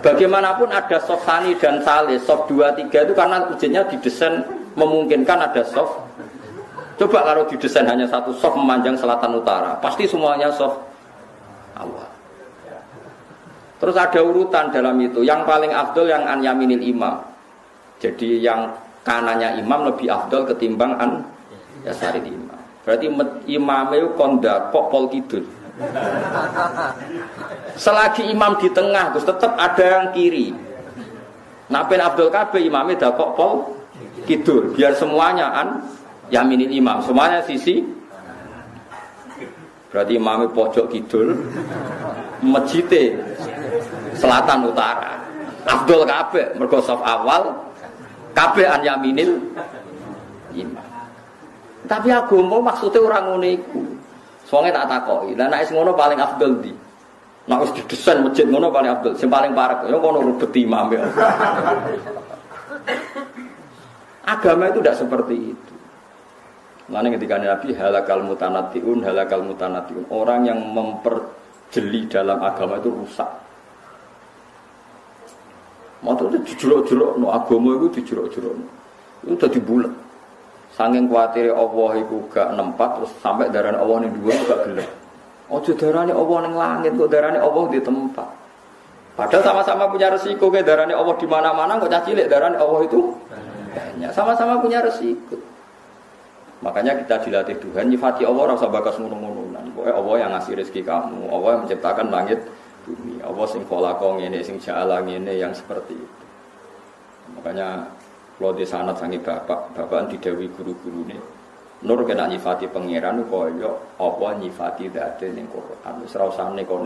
Bagaimanapun ada soft sani dan salis, soft dua tiga itu karena masjidnya didesain memungkinkan ada soft. Coba kalau didesain hanya satu soft memanjang selatan utara, pasti semuanya soft awal. Terus ada urutan dalam itu. Yang paling afdol yang an yaminil imam. Jadi yang kanannya imam lebih afdol ketimbang an yasari imam. Berarti imam itu konda kok pol kidul. Selagi imam di tengah, terus tetap ada yang kiri. Napen Abdul Kabe imamnya dah kok pol kidul. Biar semuanya an yaminin imam. Semuanya sisi Berarti imamnya pojok kidul, masjidnya selatan utara. Abdul Kabe mergo awal Kabe an yaminil imam. Tapi agama maksudnya orang iku. Soalnya tak takoki. Lah nek ngono paling afdal di. Nek wis didesain masjid ngono paling afdal. Sing paling parek ya ngono rubet imam ya. Agama itu tidak seperti itu. Lalu ketika Nabi halakal mutanatiun, halakal mutanatiun. Orang yang memperjeli dalam agama itu rusak. Mata itu dijurok-jurok, no agama itu dijurok-jurok. Itu udah bulat. Sanging kuatir Allah itu gak nempat, terus sampai darah Allah ini dua gak gelap. Ojo darahnya Allah yang langit, kok darahnya Allah di tempat. Padahal sama-sama punya resiko, kayak darahnya Allah di mana-mana, kok cacilik darahnya Allah itu banyak. Sama-sama punya resiko. Makanya kita dilatih Tuhan, nyifati Allah rasa bakas ngono-ngononan. Pokoknya Allah yang ngasih rezeki kamu, Allah yang menciptakan langit bumi, Allah sing kholaqo ini, sing ja'ala ini yang seperti itu. Makanya kalau di sanat sangi bapak, bapak didawi guru-guru ini. Nur kena nyifati pangeran koyo apa nyifati date ning Quran. Wis ora usah neko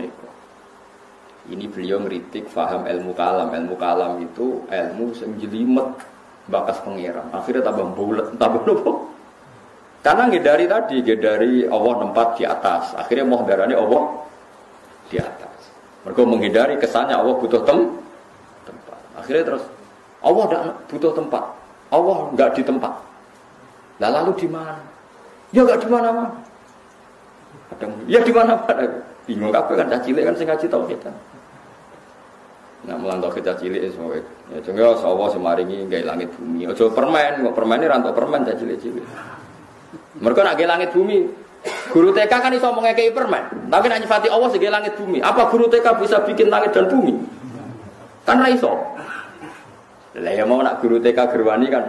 Ini beliau ngeritik faham ilmu kalam. Ilmu kalam itu ilmu sing jelimet bakas pangeran. Akhirnya tambah bulat, tambah nopo? Karena ngedari tadi, ngedari Allah tempat di atas. Akhirnya mau darahnya Allah di atas. Mereka menghindari kesannya Allah butuh tem tempat. Akhirnya terus Allah tidak butuh tempat. Allah nggak di tempat. Lah lalu di mana? Ya nggak di mana-mana. Ya di mana-mana. Bingung apa kan cilik kan sing ngaji kita. Nah, melantau kita cilik semua. Ya jangan Allah semaringi nggak langit bumi. Ojo permen, kok permen ini rantau permen cilik-cilik. Mereka nak langit bumi. Guru TK kan iso mengekei permen, tapi nak nyifati Allah sebagai langit bumi. Apa guru TK bisa bikin langit dan bumi? Kan iso. Lah ya mau nak guru TK gerwani kan.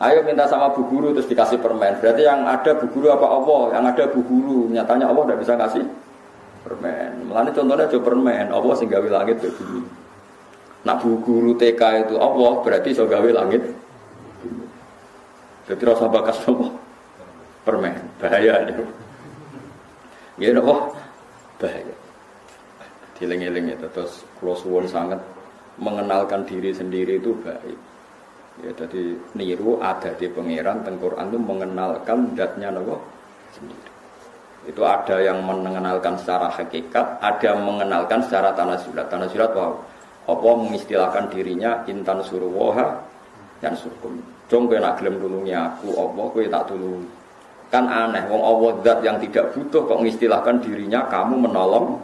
Ayo minta sama bu guru terus dikasih permen. Berarti yang ada bu guru apa Allah? Yang ada bu guru. Nyatanya Allah tidak bisa kasih permen. Melani contohnya coba permen. Allah sehingga langit dan bumi. Nak bu guru TK itu Allah berarti so gawe langit. Jadi rasa bakas Allah permen. Bahaya itu ya nopo bahaya. Diling-iling itu terus close one sangat mengenalkan diri sendiri itu baik. Ya jadi niru ada di pangeran tengkorak itu mengenalkan datnya nopo sendiri. Itu ada yang mengenalkan secara hakikat ada yang mengenalkan secara tanah surat. Tanah surat wow apa mengistilahkan dirinya intan suruwoha dan surkum. Jom kowe nak gelem tulungi aku apa kowe tak tulungi Kan aneh, wong Allah zat yang tidak butuh kok mengistilahkan dirinya kamu menolong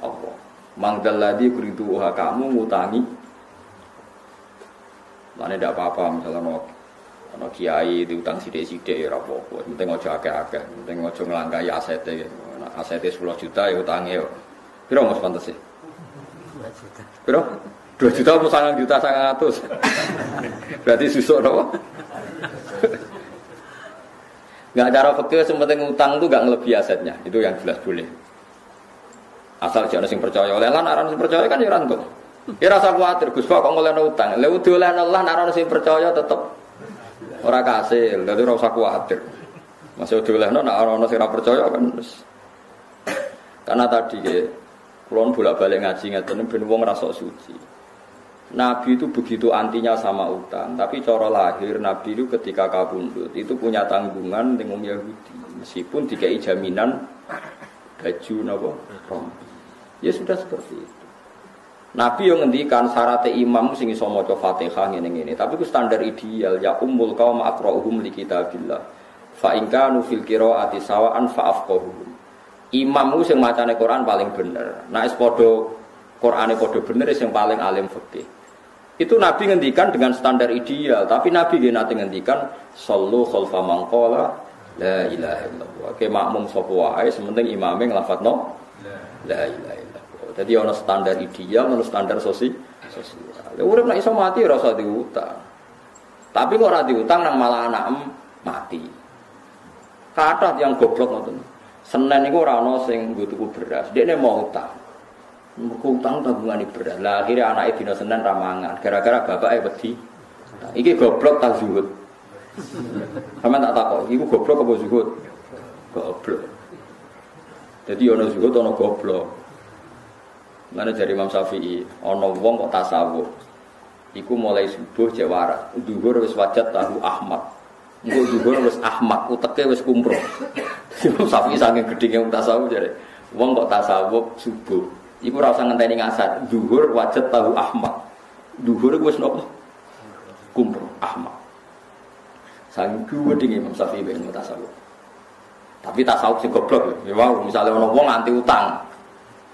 Allah. Mangdalladzi uha kamu ngutangi. Mana tidak apa-apa misalnya mau ono kiai diutang sidik-sidik ya apa-apa. Penting aja akeh-akeh, penting aja nglangkai asete. Nah, asete 10 juta ya utange yo. Piro Mas pantes sih? 2 juta. Piro? 2 juta apa 9 juta 900. Berarti susuk apa? Nggak cara fikih sementing utang itu nggak ngelebihi asetnya. Itu yang jelas boleh. Asal jangan sing percaya oleh lan aran sing percaya kan ya rantuk. Ya rasa khawatir Gus kok ngolehno utang. Lha udah oleh Allah aran sing percaya tetep ora kasil. Dadi ora usah. Masih udah oleh nek ana sing percaya kan karena tadi ya, kulon bolak-balik ngaji ngeten ben wong rasa suci. Nabi itu begitu antinya sama utang, tapi cara lahir Nabi itu ketika kabundut itu punya tanggungan dengan Yahudi, meskipun dikai jaminan baju nabo. Ya sudah seperti itu. Nabi yang ngendikan syarat imam sing iso maca Fatihah ngene ngene, tapi itu standar ideal ya ummul kaum aqra'uhum li kitabillah. Fa in kanu fil qiraati sawaan fa afqahuhum. Imam sing macane Quran paling bener. Nah es padha Qurane padha bener sing paling alim fikih. Itu Nabi ngendikan dengan standar ideal, tapi Nabi gak nanti ngendikan sallu khalfa mangkola la ilaha illallah. Makmum sapa wae sementing imame nglafadzno la ilaha illallah. Jadi ono standar ideal, ono standar sosial. Ya urip nek iso mati ora diutang. Tapi kok ora diutang nang malah anak mati. Kathah yang goblok ngoten. Senen niku ora ana sing nggo tuku beras, dekne mau utang. Mereka utang ini berat. Lah akhirnya anaknya dino senen ramangan. Gara-gara bapaknya wedi. Iki goblok tak zuhud. Sama tak takut. Iku goblok apa zuhud? Goblok. Jadi ono zuhud ono goblok. Mana dari Imam Syafi'i, ono wong kok tasawuf. Iku mulai subuh cek waras. Duhur wis wajat tahu Ahmad. Engko duhur wis Ahmad, uteke wis kumproh. Imam Syafi'i saking gedenge tasawuf jare. Wong kok tasawuf subuh. Iku rasa ngenteni ngasar. Duhur wajat tahu Ahmad. Duhur gue napa? Kumpul Ahmad. Sang gede Imam Syafi'i ben tasawuf. Tapi tasawuf sing goblok ya wow, misalnya ono wong anti utang.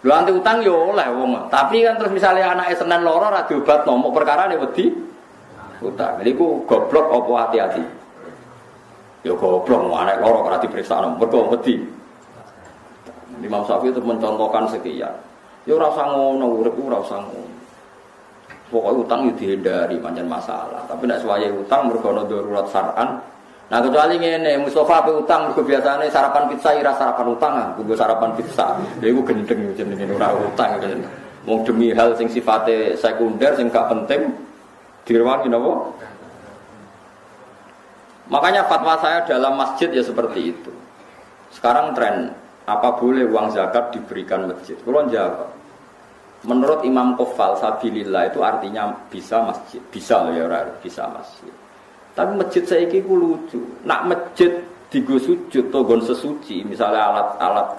Lu anti utang yo oleh wong. Tapi kan terus misalnya anaknya Senin loro ora diobat nomor perkara ne wedi utang. Jadi ku goblok apa hati-hati. Ya goblok anak loro ora diperiksa nomor wedi. Imam Syafi'i itu mencontohkan sekian. Ya ora usah ngono, urip ora usah ngono. Pokoknya utang itu dihindari, macam masalah. Tapi tidak sesuai utang, mereka darurat saran, Nah kecuali ini Mustafa apa utang mergo biasanya sarapan pizza ira sarapan utang ah, gue sarapan pizza. Ya iku gendeng jenenge ora utang kan. Wong demi hal sing sifatnya sekunder sing gak penting direwangi napa? Makanya fatwa saya dalam masjid ya seperti itu. Sekarang tren apa boleh uang zakat diberikan masjid? Kalau jawab, menurut Imam Kofal Sabilillah itu artinya bisa masjid, bisa ya bisa masjid. Tapi masjid saya ini lucu. Nak masjid digo sujud atau gon sesuci, misalnya alat-alat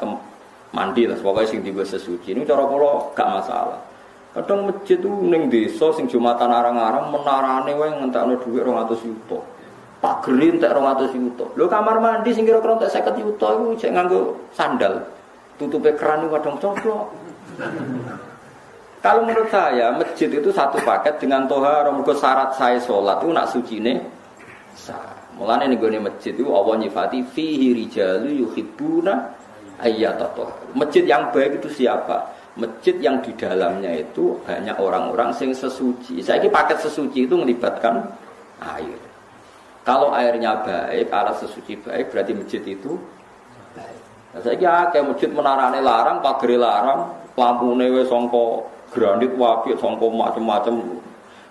mandi lah, pokoknya sing digo sesuci. Ini cara kalau gak masalah. Kadang masjid itu neng desa sing jumatan arang-arang menarane wae ngentekno dhuwit 200 juta. Pak Gerin tak 200 juta. Lho kamar mandi sing kira-kira entek 50 juta iku cek nganggo sandal. Tutupe keran kadang coplok. Kalau menurut saya masjid itu satu paket dengan toha mergo syarat saya sholat itu nak suci nih. Mulane ning gone masjid itu Allah nyifati fihi rijalu yuhibbuna ayyatatoh. Masjid yang baik itu siapa? Masjid yang di dalamnya itu banyak orang-orang sing sesuci. Saya ini paket sesuci itu melibatkan air. Kalau airnya baik, alat sesuci baik, berarti masjid itu baik. Nah, saya kira kayak masjid menarane larang, pagere larang, lampu newe songko granit wapi, songko macam-macam.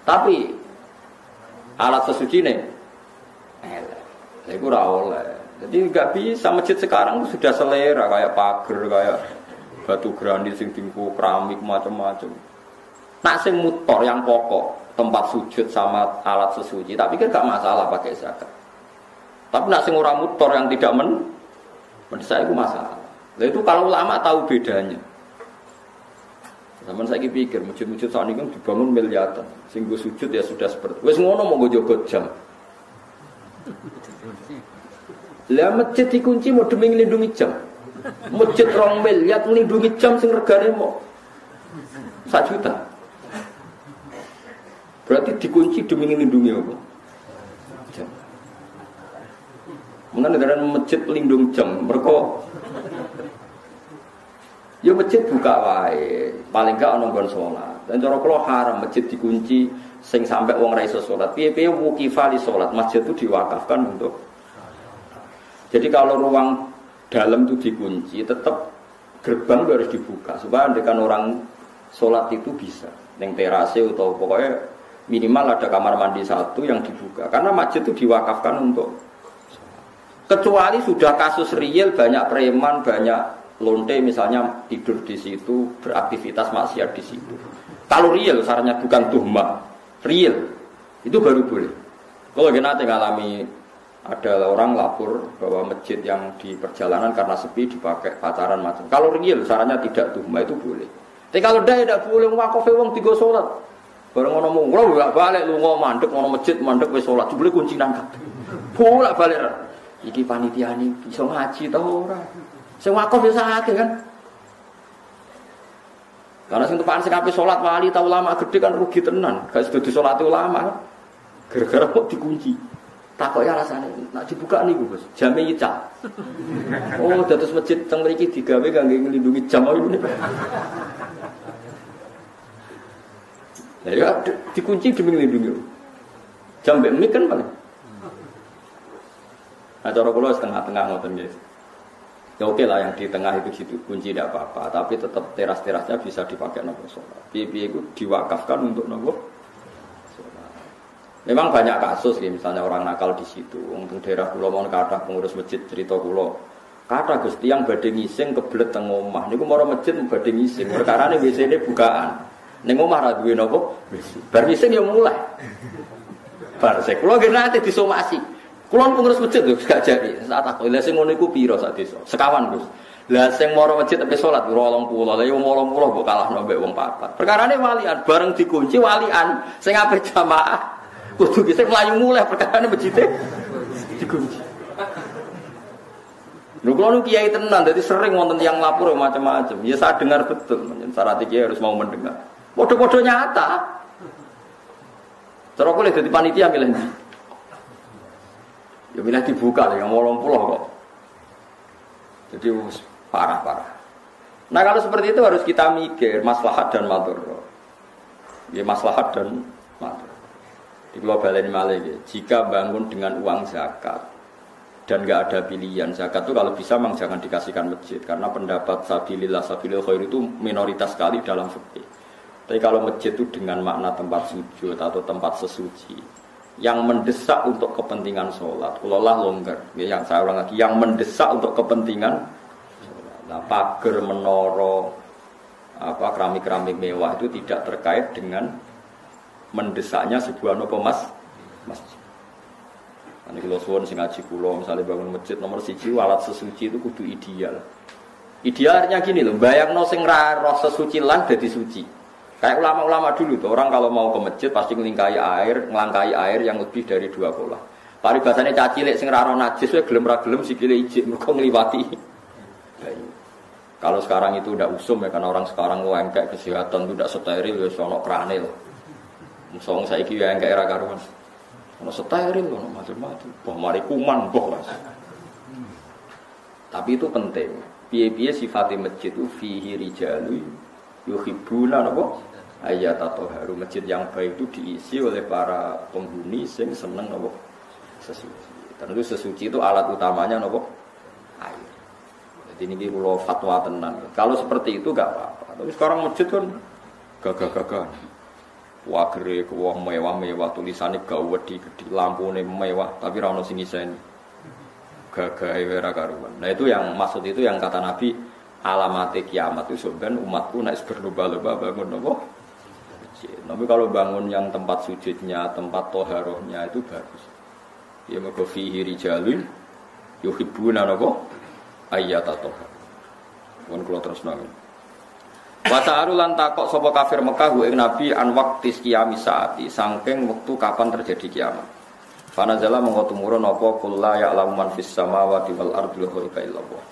Tapi alat sesuci nih Ya itu oleh. Jadi nggak bisa masjid sekarang sudah selera kayak pagar, kayak batu granit sing tingku keramik macam-macam. Nak sing motor yang pokok tempat sujud sama alat sesuci, tapi kan gak masalah pakai zakat. Tapi nak sing ora motor yang tidak men, saya itu masalah. Nah, itu kalau lama tahu bedanya. Zaman saya pikir masjid-masjid saat ini dibangun miliaran, sing sujud ya sudah seperti. Wes ngono mau jogot jam. Lah masjid dikunci mau demi melindungi jam. Masjid rong miliar melindungi jam sing regane mau satu juta. Berarti dikunci demi melindungi? Jam. Mengenai dengan masjid pelindung jam, mereka Ya masjid buka wae, paling gak ono nggon salat. Dan cara kula haram masjid dikunci sing sampai wong ra iso salat. Piye-piye wukifa masjid itu diwakafkan untuk Jadi kalau ruang dalam itu dikunci, tetap gerbang itu harus dibuka supaya dengan orang sholat itu bisa. Neng terase atau pokoknya minimal ada kamar mandi satu yang dibuka. Karena masjid itu diwakafkan untuk kecuali sudah kasus real banyak preman, banyak lonte misalnya tidur di situ, beraktivitas maksiat di situ. Kalau real, sarannya bukan tuhma, real, itu baru boleh. Kalau kita ngalami ada orang lapor bahwa masjid yang di perjalanan karena sepi dipakai pacaran macam. Kalau real sarannya tidak tuhma itu boleh. Tapi kalau dah tidak boleh wakaf wong tiga sholat. Bareng ngono mung lu gak balik lu ngomong mandek ngono masjid mandek wis sholat jebule kunci nang Bolak balik. Iki ini bisa ngaji tau ora. Sing wakaf akeh kan. Karena sing tepaan sing ape sholat wali tau lama gede kan rugi tenan. Gak sedo sholat ulama kan. Gara-gara kok dikunci. Takok ya rasanya, nak dibuka nih gus, jamnya ical. Oh, datus masjid teng mriki digawe kangge nglindungi jam ini. Nah, ya dikunci demi nglindungi. Jam mbek kan paling. Nah, cara kula setengah-tengah ngoten guys. Ya oke lah yang di tengah itu situ kunci tidak apa-apa, tapi tetap teras-terasnya bisa dipakai nopo sholat. Piye-piye itu diwakafkan untuk nopo Memang banyak kasus ya, misalnya orang nakal di situ. Untuk daerah pulau mau kata pengurus masjid cerita pulau. Kata Gusti yang badhe ngising kebelet teng omah. Niku mau masjid badhe ngising. Perkara ini ini bukaan. Ning omah ra duwe napa? Bar ngising ya mulai. Bar sik kula nate disomasi. Kula pengurus masjid lho gak jadi. Saat aku lha sing ngono iku pira sak desa? Sekawan, Gus. Lah sing moro masjid tapi salat 20. Lah yo 80 kok kalah mbek wong papat. Perkarane walian bareng dikunci walian sing ape jamaah kudu bisa melayu mulai perkara ini masjidnya dikunci. Lu kalau kiai tenan, jadi sering wonten yang lapor macam-macam. Ya saya dengar betul, syarat kiai harus mau mendengar. Podo-podo nyata. Terus aku lihat jadi panitia milih. Ya milih dibuka yang wolong pulau kok. Jadi parah-parah. Nah kalau seperti itu harus kita mikir maslahat dan matur. Ya maslahat dan matur. Di ini malah jika bangun dengan uang zakat, dan nggak ada pilihan zakat itu kalau bisa memang jangan dikasihkan masjid karena pendapat sabilillah sabilillah khair itu minoritas sekali dalam fikih. Tapi kalau masjid itu dengan makna tempat sujud atau tempat sesuci yang mendesak untuk kepentingan sholat, lah longgar. Ya, yang saya ulang lagi, yang mendesak untuk kepentingan Nah, pagar menoro apa keramik-keramik mewah itu tidak terkait dengan mendesaknya sebuah nopo mas masjid. Ini kalau suwon sing ngaji misalnya bangun masjid nomor siji, alat sesuci itu kudu ideal. Idealnya gini loh, bayang no sing roh sesuci lan jadi suci. Kayak ulama-ulama dulu tuh, orang kalau mau ke masjid pasti ngelingkai air, ngelangkai air yang lebih dari dua. Paribasane caci lek sing raro najis, we gelem ra gelem sikile ijik mergo ngliwati. Kalau sekarang itu udah usum ya karena orang sekarang wah kayak kesehatan itu udah steril ya sono krane loh. Musong saya kira yang kayak era karuan. Ono steril ono macam-macam. Boh mari kuman boh mas. Tapi itu penting. Piye-piye sifatnya masjid itu fihi rijalu yuhibuna napa? Ayat atau haru masjid yang baik itu diisi oleh para penghuni sing seneng napa? Sesuci. Tentu sesuci itu alat utamanya napa? Air. Jadi ini pulau fatwa tenang. Kalau seperti itu gak apa-apa. Tapi sekarang masjid kan gagah-gagah. Ke wong mewah-mewah tulisannya gawedi gede lampu mewah tapi rano sini sen gagah era karuan. Nah itu yang maksud itu yang kata Nabi alamat kiamat itu sebenarnya umatku naik berlomba-lomba bangun nopo. Tapi kalau bangun yang tempat sujudnya, tempat toharohnya itu bagus. Ya mergo fihi rijalun yuhibbuna nopo ayat atau. Pun kalau terus nangis. Wasa'aru lan takok sapa kafir Mekah ing Nabi an kiamis saati saking wektu kapan terjadi kiamat. Fanazala mengko tumurun apa kul la ya'lamu man fis samawati wal ardi ghaiba illallah.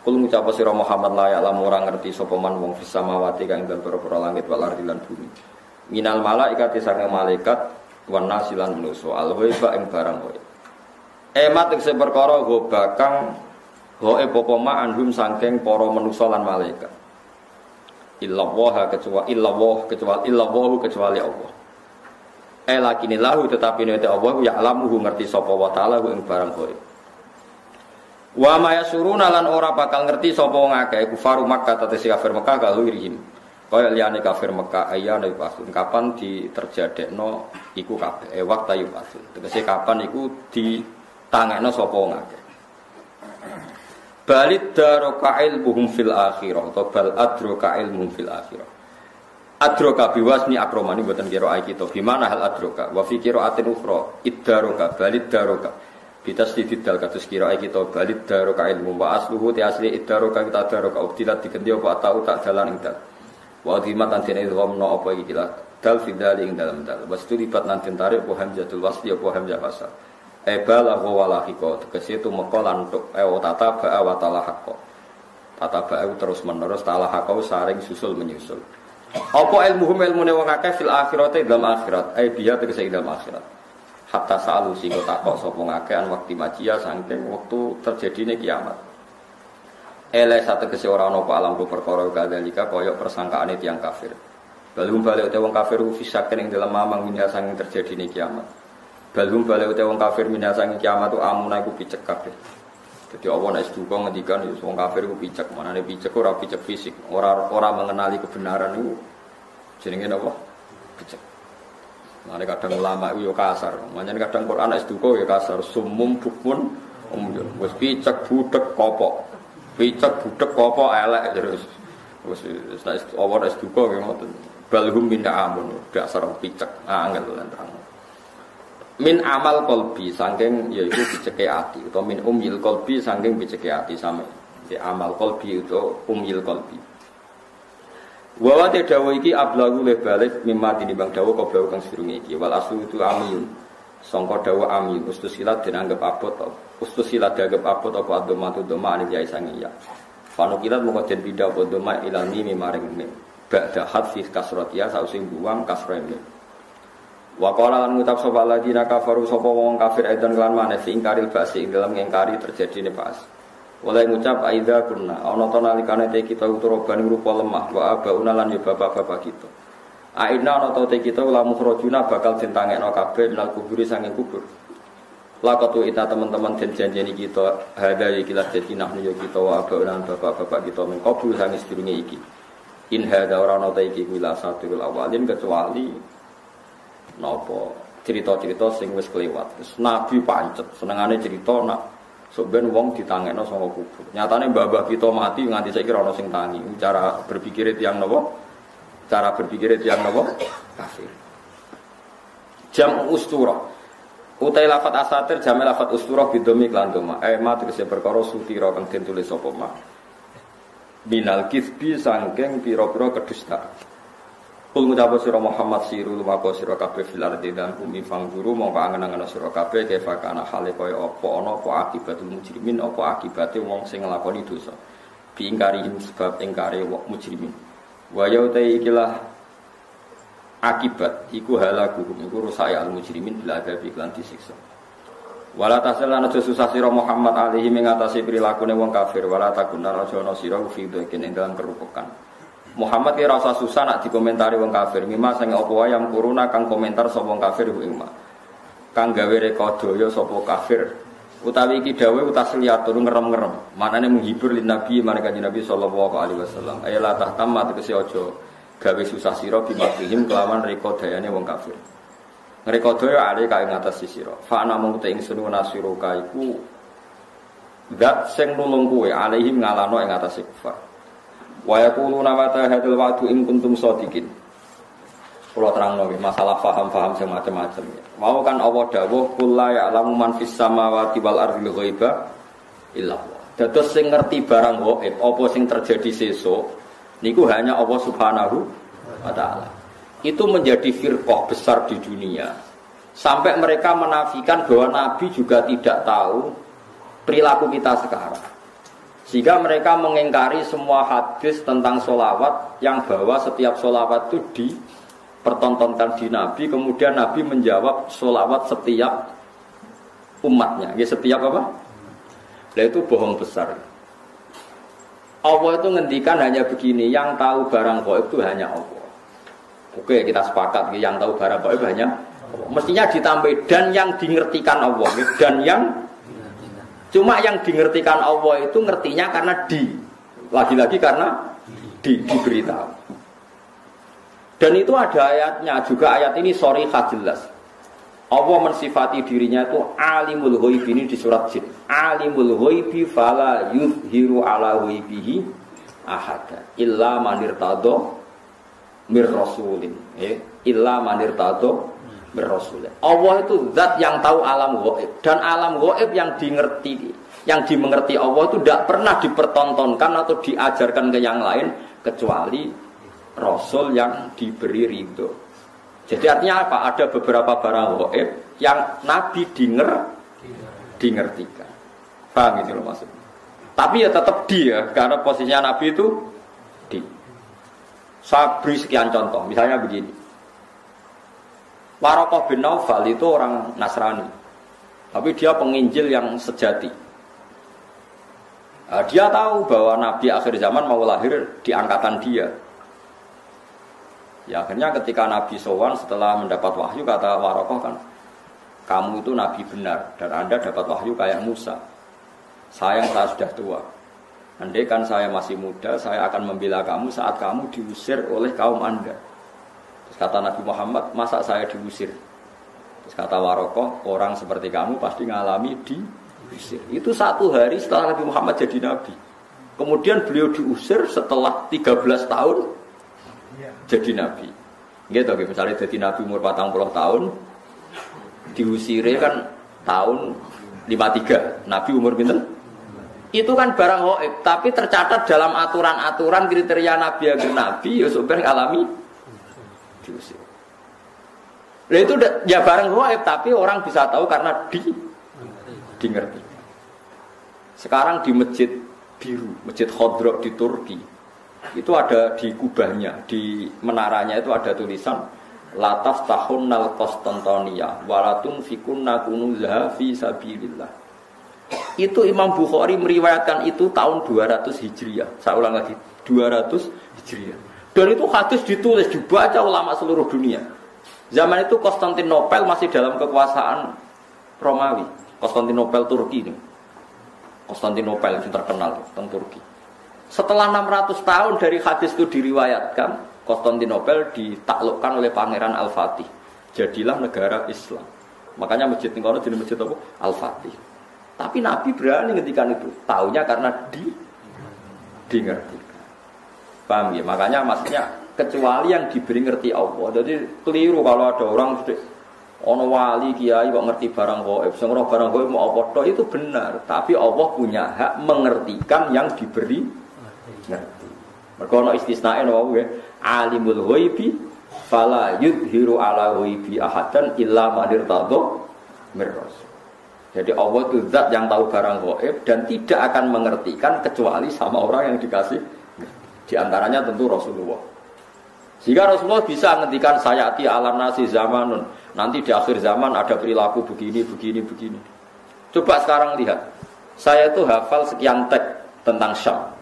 Kul Muhammad la ya'lamu ora ngerti sapa man wong fis samawati kang dalem langit wal ardi lan bumi. Minal malaikat sange malaikat wan nasilan manusa al ghaiba ing barang ghaib. Emat ing perkara go bakang go epopoma anhum saking para manusa lan malaikat. Illallah kecuali illallah kecuali illallah kecuali Allah. Eh lakini lahu tetapi nek Allah ya alamuhu ngerti sapa wa taala ing barang kowe wa ma yasuruna lan ora bakal ngerti sapa wong akeh kufaru Makkah tetesi kafir Makkah kalau irihim kaya liyane kafir Makkah ayana pasun kapan diterjadekno iku kabeh eh waktu ayu pasun tegese kapan iku ditangekno sapa wong akeh Balid daroka ilmuhum fil akhirah atau bal adroka ilmuhum fil akhirah. Adroka biwasni akromani buatan kiro ayat kita. Gimana hal adroka? Wa fi kiro atin ukhra iddaroka balid daroka. Bitas didal katus kiro ayat kita balid daroka ilmu wa asluhu ti asli iddaroka kita daroka ubtilat digendi apa tau tak dalan ing Wa nanti idghamna apa iki dal fidali ing dalam dal. Was lipat nanti tarik apa hamzatul wasli apa hamzah wasal. Ebala wa lahiko tegese itu meko lan untuk eh tata ba'a wa talahaqo. Tata ba'a terus menerus talahaqo saring susul menyusul. Apa ilmu ilmune wong akeh fil akhirate dalam akhirat, eh biya tegese dalam akhirat. Hatta salu sing takok sapa ngakeh an waktu majia saking wektu terjadine kiamat. Ele satu kese ora ana alam ku perkara kadalika kaya persangkaane tiyang kafir. Balung balik wong kafir fisaken ing dalam mamang minha saking terjadine kiamat. Balhum balik utai wong kafir minasang kiamat tu amuna iku picek kabeh. Jadi Allah nek seduka ngendikan ya wong kafir iku picek, manane picek ora picek fisik, ora ora mengenali kebenaran itu jenenge apa? Picek. Nah, kadang ulama itu ya kasar, makanya kadang Quran es duko ya kasar, sumum bukmun umyun, wes picek budek kopok, picek budek kopok elek terus, wes wes Allah es duko ya ngoten, balhum minta amun, dasar picek, angel lan min amal kolbi sangking yaitu biceke ati atau min umil kolbi sangking biceke ati sama di amal kolbi itu umil kolbi. Wawa te dawa iki ablagu le balik mimma bang dawa kau blau kang sirung iki. Wal asu itu amiyun Sangka dawa amin ustusilat den anggap abot ustusilat dianggap abot apa adoma tu doma ane jai sangi ya. Fanukilat muka pindah apa doma ilal mimi maring mim. Ba'da hadfi kasrotia sausing buang kasroe mim. Wa qala lan ngucap sapa ladina kafaru sapa wong kafir edan kelan maneh fi ingkaril basi ing dalam ngingkari terjadi pas. Oleh ngucap aida kunna ana to nalikane te kita uturoban rupa lemah wa abauna lan ya bapak-bapak kita. Aina ana te kita la mukhrajuna bakal ditangekno kabeh minal kuburi sanging kubur. Lakatu ita teman-teman den janjeni kita hada ya kita jadi nahnu ya kita wa abauna bapak-bapak kita min qabul sanging sedurunge iki. In hada ora ana te iki kuwi satirul awalin kecuali napa cerita-cerita sing wis kelewat. Terus Nabi pancet senengane cerita nak Soben wong ditangekno sama kubur. Nyatane mbah kita mati nganti saiki ora ana sing tangi. Cara berpikir tiang napa? Cara berpikir yang nopo kafir. Jam ustura. Utai lafat asatir jam lafat ustura bidomi klan doma. Eh ma tegese perkara sutira kang den tulis sapa ma. Binal kisbi sangking kedusta. Kul ngucapa sira Muhammad siru lumako sira kabeh fil dan bumi fangguru mongko angen-angen sira kabeh kefa kana hale kaya apa ana apa akibatul mujrimin apa akibate wong sing nglakoni dosa. Bi ingkarihim sebab ingkare wong mujrimin. Wa yautai ikilah akibat iku halaku iku rusak al mujrimin bila ada iklan disiksa. Wala tasal lan aja susah sira Muhammad alaihi mengatasi prilakune wong kafir wala takuna aja ana sira fi ing dalam kerupukan. Muhammad kira rasa susah nak dikomentari wong kafir. Mima sing apa yang kuruna kang komentar sapa wong kafir ing Kang gawe rekodaya sapa kafir utawi iki dawuh utasliatur ngerem-ngerem. Manane menghibur lin nabi marang kanjeng nabi sallallahu alaihi wasallam. Ayo la tahtamma tegese aja gawe susah sira bimakrihim kelawan reka dayane wong kafir. Reka daya ale kae ngatas sira. Fa ana mung te ingsun nasiru iku zat sing nulung kowe alaihim ngalano ing atas kufar. Wa yaquluna mata hadzal wa'du in kuntum shadiqin Pulau terang lagi masalah faham-faham semacam-macam. Mau kan Allah dawuh kula ya alamu man fis samawati wal ardil ghaiba illa Dados sing ngerti barang gaib apa sing terjadi sesuk niku hanya Allah Subhanahu wa taala. Itu menjadi firqah besar di dunia. Sampai mereka menafikan bahwa Nabi juga tidak tahu perilaku kita sekarang. Sehingga mereka mengingkari semua hadis tentang solawat yang bahwa setiap solawat itu di pertontonkan di Nabi, kemudian Nabi menjawab sholawat setiap umatnya. Ya setiap apa? Nah itu bohong besar. Allah itu ngendikan hanya begini, yang tahu barang gaib itu hanya Allah. Oke, kita sepakat yang tahu barang gaib hanya Allah. Mestinya ditambah dan yang dingertikan Allah dan yang cuma yang dingertikan Allah itu ngertinya karena di lagi-lagi karena di diberitahu. Dan itu ada ayatnya juga ayat ini sorry jelas. Allah mensifati dirinya itu alimul ghaibi ini di surat jin. Alimul ghaibi fala yuzhiru ala ghaibihi ahada illa manir tado mir rasulin. Ya. Illa manir tado mir rasulin. Allah itu zat yang tahu alam gaib dan alam gaib yang dimengerti yang dimengerti Allah itu tidak pernah dipertontonkan atau diajarkan ke yang lain kecuali Rasul yang diberi ridho. Jadi artinya apa? Ada beberapa barang goib yang Nabi dinger, dingertikan. Paham itu loh maksudnya. Tapi ya tetap dia, karena posisinya Nabi itu di. Saya beri sekian contoh, misalnya begini. Warokoh bin Naufal itu orang Nasrani. Tapi dia penginjil yang sejati. Nah, dia tahu bahwa Nabi akhir zaman mau lahir di angkatan dia. Ya akhirnya ketika Nabi Sowan setelah mendapat wahyu kata Warokoh kan, kamu itu Nabi benar dan Anda dapat wahyu kayak Musa. Sayang saya sudah tua. Andai kan saya masih muda, saya akan membela kamu saat kamu diusir oleh kaum Anda. Terus kata Nabi Muhammad, masa saya diusir? Terus kata Warokoh, orang seperti kamu pasti ngalami diusir. Itu satu hari setelah Nabi Muhammad jadi Nabi. Kemudian beliau diusir setelah 13 tahun jadi nabi. Gitu, misalnya jadi nabi umur 40 tahun, diusire kan tahun 53, nabi umur pinten? Itu kan barang hoib, tapi tercatat dalam aturan-aturan kriteria nabi agar nabi, ya sebenarnya alami diusir. Nah itu ya barang gaib tapi orang bisa tahu karena di di ngerti. Sekarang di masjid biru, masjid Khodro di Turki, itu ada di kubahnya, di menaranya itu ada tulisan Latas tahun nal Konstantonia, walatun fikunna kunuzaha fi sabilillah. Itu Imam Bukhari meriwayatkan itu tahun 200 Hijriah. Saya ulang lagi, 200 Hijriah. Dan itu hadis ditulis, dibaca ulama seluruh dunia. Zaman itu Konstantinopel masih dalam kekuasaan Romawi. Konstantinopel Turki ini. Konstantinopel yang terkenal tentang Turki. Setelah 600 tahun dari hadis itu diriwayatkan, Konstantinopel ditaklukkan oleh Pangeran Al-Fatih. Jadilah negara Islam. Makanya masjid kalau jadi masjid apa? Al-Fatih. Tapi Nabi berani ngendikan itu. Taunya karena di di ngerti. Paham ya? Makanya maksudnya kecuali yang diberi ngerti Allah. Jadi keliru kalau ada orang sedek, ono wali kiai kok ngerti barang gaib, sing ora barang gaib mau apa itu benar, tapi Allah punya hak mengertikan yang diberi ngerti. Mergo ono istisnae no wae, alimul ghaibi fala yudhiru ala ghaibi ahadan illa man irtadha mir. Jadi Allah itu zat yang tahu barang gaib dan tidak akan mengertikan kecuali sama orang yang dikasih di antaranya tentu Rasulullah. Jika Rasulullah bisa ngendikan sayati ala nasi zamanun, nanti di akhir zaman ada perilaku begini, begini, begini. Coba sekarang lihat, saya itu hafal sekian teks tentang Syam.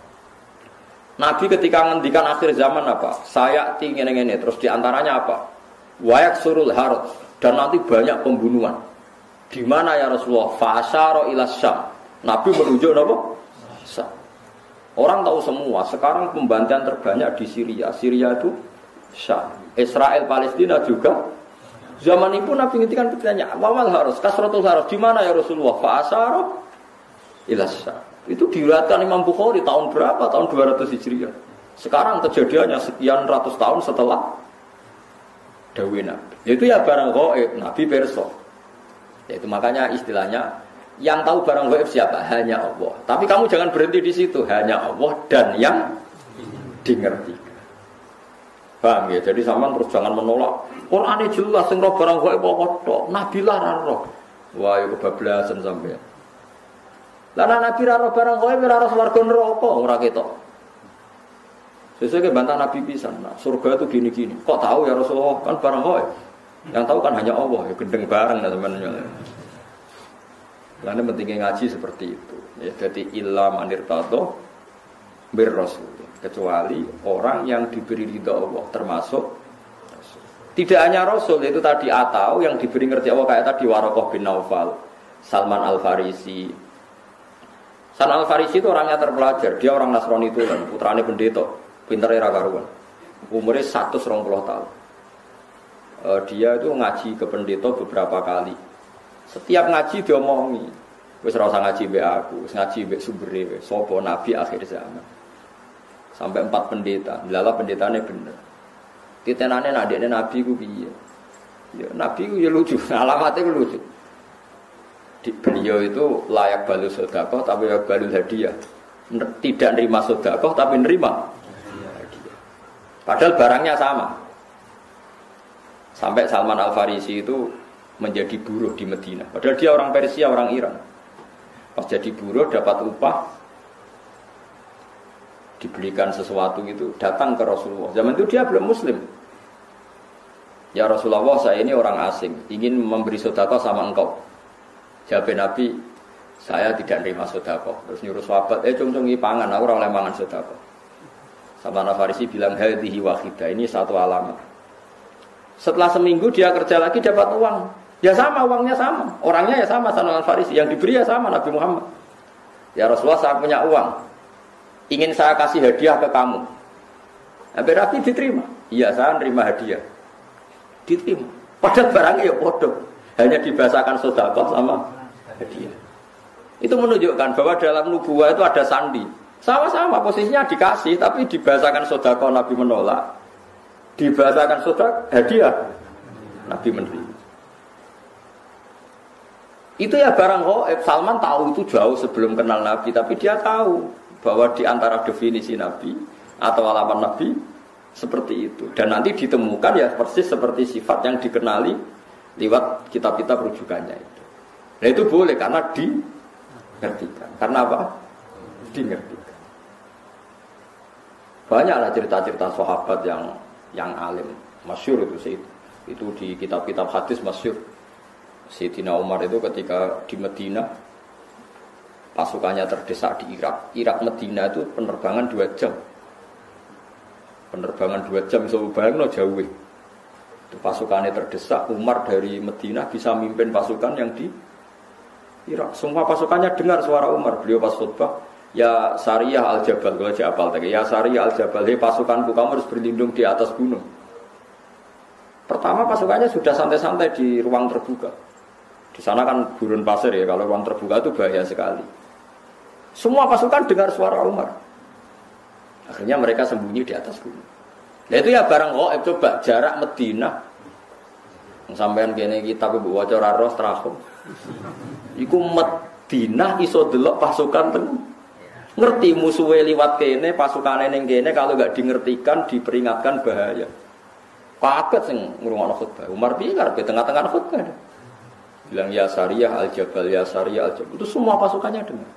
Nabi ketika ngendikan akhir zaman apa? Saya tinggi ini, terus di antaranya apa? Wayak surul harut dan nanti banyak pembunuhan. Di mana ya Rasulullah? Fasaro ila Syam. Nabi menunjuk apa? Syam. Orang tahu semua. Sekarang pembantian terbanyak di Syria. Syria itu Syam. Israel Palestina juga. Zaman itu Nabi ngintikan bertanya, wawal harus kasratul harus di mana ya Rasulullah? Fasaro ila Syam. Itu diriwayatkan Imam Bukhari tahun berapa? Tahun 200 Hijriah. Sekarang kejadiannya sekian ratus tahun setelah Dawi Nabi. Itu ya barang gaib, Nabi perso. Yaitu makanya istilahnya yang tahu barang gaib siapa? Hanya Allah. Tapi kamu jangan berhenti di situ, hanya Allah dan yang dimengerti. Paham ya? Jadi sama terus jangan menolak. Quran jelas sing roh barang tok. Nabi lah roh. Wah, itu kebablasan sampai. Lah Nabi ra roh barang gaib ora roh swarga neraka ora ketok. Sesuai ke bantah Nabi pisan. Nah, surga itu gini-gini. Kok tahu ya Rasulullah? Kan barang gaib. Yang tahu kan hanya Allah. Ya gendeng bareng lah teman-teman. Karena pentingnya ngaji seperti itu. Ya, jadi ilam anir tato bir rasul. Kecuali orang yang diberi ridha Allah termasuk tidak hanya Rasul itu tadi atau yang diberi ngerti Allah kayak tadi Warokoh bin Naufal, Salman Al Farisi. Salman Al Farisi itu orangnya terpelajar, dia orang Nasrani itu kan, putrane pendeta, pinter era karuan. Umurnya 120 tahun. Eh, dia itu ngaji ke pendeta beberapa kali. Setiap ngaji dia omongi. Wis ora ngaji mbek aku, wis ngaji mbek sumbere sapa nabi akhir zaman. Sampai empat pendeta, lala pendetanya bener. Titenane nak dekne nabi ku piye? Ya nabi ku ya lucu, alamatnya ku lucu. Di, beliau itu layak balu sodakoh tapi layak balu hadiah. Tidak nerima sodakoh tapi nerima. Padahal barangnya sama. Sampai Salman Al Farisi itu menjadi buruh di Medina. Padahal dia orang Persia, orang Iran. Pas jadi buruh dapat upah, dibelikan sesuatu itu datang ke Rasulullah. Zaman itu dia belum Muslim. Ya Rasulullah, saya ini orang asing, ingin memberi sodako sama engkau. Jawab Nabi, saya tidak nerima sodako. Terus nyuruh sahabat, eh cung cung pangan, aku orang lemangan sodako. Sama Nafarisi bilang, hadihi wahidah, ini satu alamat. Setelah seminggu dia kerja lagi dapat uang. Ya sama, uangnya sama. Orangnya ya sama, Salman Al-Farisi. Yang diberi ya sama, Nabi Muhammad. Ya Rasulullah, saya punya uang. Ingin saya kasih hadiah ke kamu. Nabi Nabi diterima. Iya, saya nerima hadiah. Diterima. Padahal barangnya ya bodoh. Hanya dibahasakan sodako sama hadiah. Itu menunjukkan bahwa dalam nubuah itu ada sandi. Sama-sama posisinya dikasih, tapi dibahasakan sodako Nabi menolak. Dibahasakan sodako hadiah. Nabi menerima. Itu ya barang. Salman tahu itu jauh sebelum kenal Nabi, tapi dia tahu bahwa di antara definisi Nabi atau alamat Nabi seperti itu. Dan nanti ditemukan ya persis seperti sifat yang dikenali lewat kitab-kitab rujukannya itu. Nah itu boleh karena dingertikan. Karena apa? Dingertikan. Banyaklah cerita-cerita sahabat yang yang alim, masyur itu sih. Itu di kitab-kitab hadis masyur. Sayyidina Umar itu ketika di Medina pasukannya terdesak di Irak. Irak Medina itu penerbangan dua jam. Penerbangan dua jam, so bayang no jauh. Pasukannya terdesak, Umar dari Medina bisa mimpin pasukan yang di Irak. Semua pasukannya dengar suara Umar. Beliau pas khutbah, ya Sariyah al Jabal, kalau Jabal tadi, ya Sariyah al Jabal, hei pasukanku kamu harus berlindung di atas gunung. Pertama pasukannya sudah santai-santai di ruang terbuka. Di sana kan gurun pasir ya, kalau ruang terbuka itu bahaya sekali. Semua pasukan dengar suara Umar. Akhirnya mereka sembunyi di atas gunung. Nah itu ya barang oh coba jarak Medina. Sampean kene kita bu waca ora terahum. Iku Medina iso delok pasukan teng ngerti musuhe liwat kene pasukan ning kene kalau nggak dingertikan diperingatkan bahaya. Paket sing ngrungokno khutbah. Umar piye karepe tengah-tengah khutbah bilang ya Sariyah al Jabal ya Sariyah al Jabal itu semua pasukannya dengar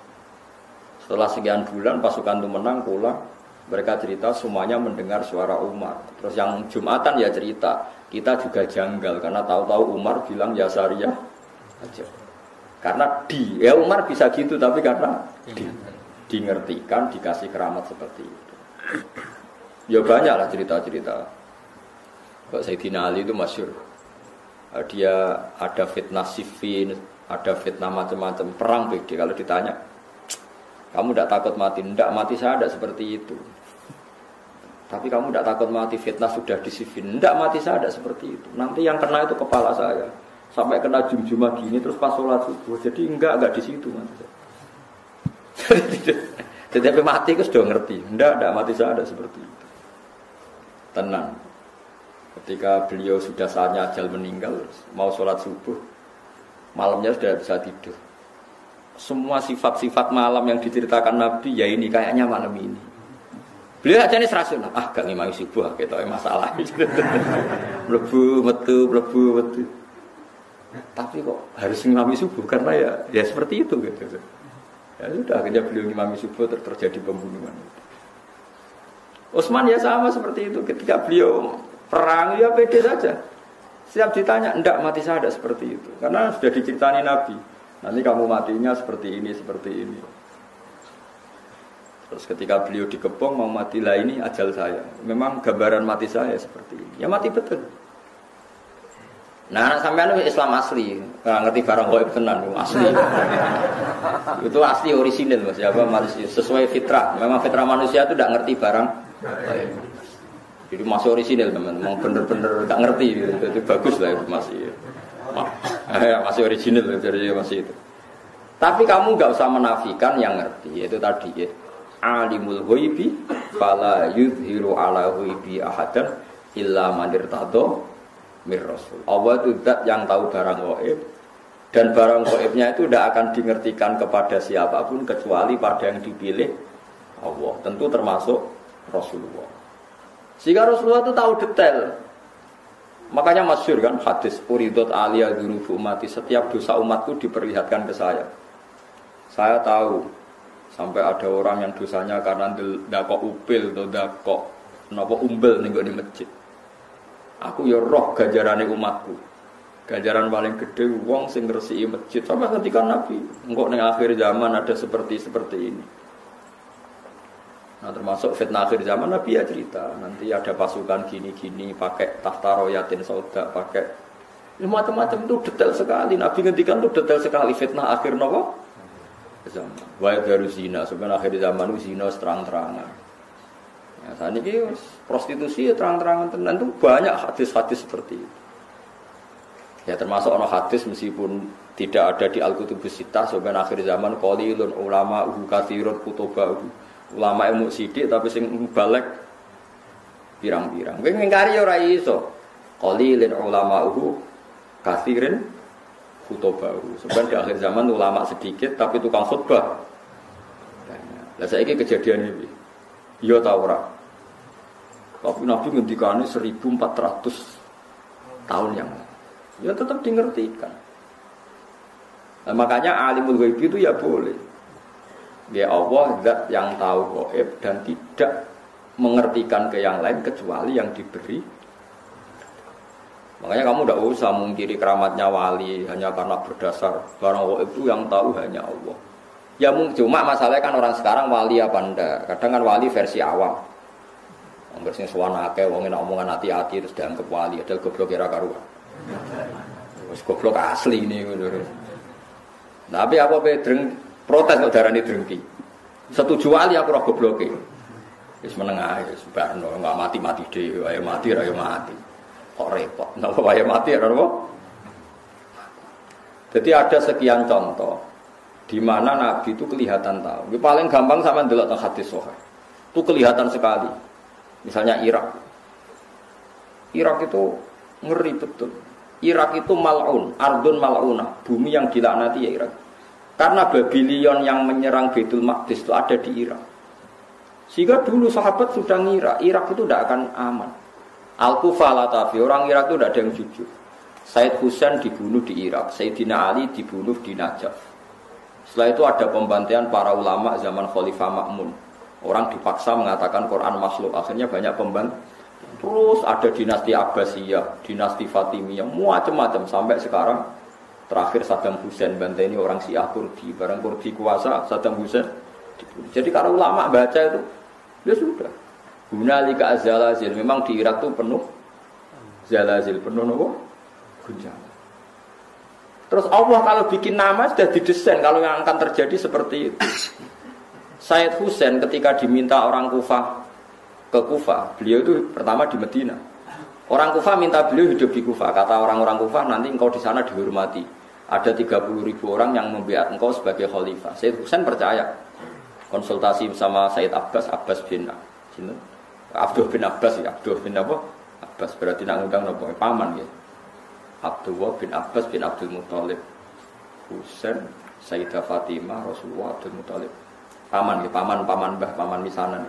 setelah sekian bulan pasukan itu menang pulang mereka cerita semuanya mendengar suara Umar terus yang Jumatan ya cerita kita juga janggal karena tahu-tahu Umar bilang ya Sariyah aja. Karena di ya Umar bisa gitu tapi karena di di ngertikan dikasih keramat seperti itu. Ya banyak lah cerita-cerita. Pak Sayyidina Ali itu masyur. Eh, dia ada fitnah sifin, ada fitnah macam-macam perang beda kalau ditanya kamu tidak takut mati? Tidak mati saya tidak seperti itu tapi kamu tidak takut mati fitnah sudah di sifin tidak mati saya tidak seperti itu. Nanti yang kena itu kepala saya. Sampai kena jum-jumah gini terus pas sholat subuh. Jadi enggak enggak di situ jadi mati itu sudah ngerti. Enggak enggak mati saya ada seperti itu. Tenang. Ketika beliau sudah saatnya ajal meninggal, mau sholat subuh, malamnya sudah bisa tidur. Semua sifat-sifat malam yang diceritakan Nabi, ya ini kayaknya malam ini. Beliau aja nih serasul, ah gak ngimami subuh, kita masalah. Lebu, metu, lebu, metu. Tapi kok harus ngimami subuh karena ya ya seperti itu gitu. Ya sudah akhirnya beliau ngimami subuh ter terjadi pembunuhan. Utsman ya sama seperti itu ketika beliau Perang ya pede saja. Siap ditanya, enggak mati saya ada seperti itu. Karena sudah diceritani Nabi. Nanti kamu matinya seperti ini, seperti ini. Terus ketika beliau dikepung mau mati lah ini ajal saya. Memang gambaran mati saya seperti ini. Ya mati betul. Nah, sampean Islam asli, nggak ngerti barang goib tenan, asli. itu asli orisinil mas, ya, sesuai fitrah. Memang fitrah manusia itu tidak ngerti barang. Jadi masih orisinil teman, mau bener-bener nggak ngerti, gitu. jadi bagus lah itu masih. Ya, masih orisinil jadi masih itu. Tapi kamu nggak usah menafikan yang ngerti, yaitu tadi ya. Alimul ghaibi fala yudhiru ala ghaibi ahadan illa manir tado mir rasul. Allah itu zat yang tahu barang gaib dan barang gaibnya itu tidak akan dingertikan kepada siapa pun kecuali pada yang dipilih Allah. Tentu termasuk Rasulullah. Sehingga Rasulullah itu tahu detail. Makanya masyur kan hadis Uridot alia dunubu umati Setiap dosa umatku diperlihatkan ke saya Saya tahu Sampai ada orang yang dosanya karena Dakok upil atau dakok Nopo umbel nih di masjid. Aku ya roh gajaran umatku. Gajaran paling gede Wong sing resiki masjid. Sama ketika Nabi Enggak nih akhir zaman ada seperti seperti ini. Nah termasuk fitnah akhir zaman Nabi ya cerita nanti ada pasukan gini-gini pakai tahta royatin sauda pakai ya, macam-macam itu detail sekali. Nabi ngendikan itu detail sekali fitnah akhir nopo zaman. Wa baru zina sebenarnya akhir zaman itu zina terang-terangan. Ya, saat ini prostitusi ya terang-terangan tenan itu banyak hadis-hadis seperti itu. Ya termasuk orang hadis meskipun tidak ada di Al-Kutubus Sittah sebenarnya akhir zaman qalilun ulama uhu kathirun kutubahu ulama ilmu sidik tapi sing balik pirang-pirang. Kowe ngingkari ora iso. Qalilin ulama'uhu kathirin khutubahu. Sebenarnya di akhir zaman ulama sedikit tapi tukang khutbah. Lah saiki kejadian ini. Iya ta ora? Tapi Nabi ngendikane 1400 tahun yang lalu. Ya tetap dingertikan. Nah, makanya alimul ghaib itu ya boleh. Ya Allah zat yang tahu gaib dan tidak mengertikan ke yang lain kecuali yang diberi. Makanya kamu tidak usah mengkiri keramatnya wali hanya karena berdasar barang itu yang tahu hanya Allah. Ya cuma masalahnya kan orang sekarang wali apa ndak? Kadang kan wali versi awam. Angger sing suwana akeh wong omongan hati-hati terus dianggap wali, ada goblok kira karuan. Wis goblok asli ini ngono. Tapi apa pedreng protes kok darani drengki. Setuju wali aku ora gobloke. Wis meneng ae, wis barno enggak mati-mati dhewe, wae mati ra yo mati. Kok repot. Napa mati apa? Jadi ada sekian contoh di mana Nabi itu kelihatan tahu. Ini paling gampang sama dulu tentang hadis sohail. Itu kelihatan sekali. Misalnya Irak. Irak itu ngeri betul. Irak itu mal'un, ardun mal'una, bumi yang dilaknati ya Irak. Karena Babylon yang menyerang Baitul Maqdis itu ada di Irak. Sehingga dulu sahabat sudah ngira Irak itu tidak akan aman. Al-Kufah Latafi, orang Irak itu tidak ada yang jujur. Said Husain dibunuh di Irak, Sayyidina Ali dibunuh di Najaf. Setelah itu ada pembantaian para ulama zaman Khalifah Makmun. Orang dipaksa mengatakan Quran makhluk. Akhirnya banyak pembantu. Terus ada dinasti Abbasiyah, dinasti Fatimiyah, macam-macam sampai sekarang terakhir Saddam Hussein ini orang Syiah Kurdi, barang Kurdi kuasa Saddam Hussein. Jadi kalau ulama baca itu, ya sudah. Hunalika azalazil, memang di Irak itu penuh zalazil, penuh nopo guncangan. Terus Allah kalau bikin nama sudah didesain kalau yang akan terjadi seperti itu. Said Husain ketika diminta orang Kufah ke Kufah, beliau itu pertama di Medina. Orang Kufah minta beliau hidup di Kufah. Kata orang-orang Kufah nanti engkau di sana dihormati. Ada 30 ribu orang yang membiat engkau sebagai khalifah. Said Husain percaya. Konsultasi sama Said Abbas, Abbas bin Abdul bin Abbas ya, Abdul bin apa? Abbas berarti nak ngundang nopo? Paman ya. Abdullah bin Abbas bin Abdul Muthalib. Husain, Sayyidah Fatimah, Rasulullah Abdul Muthalib. Paman ya, paman paman bah paman misanan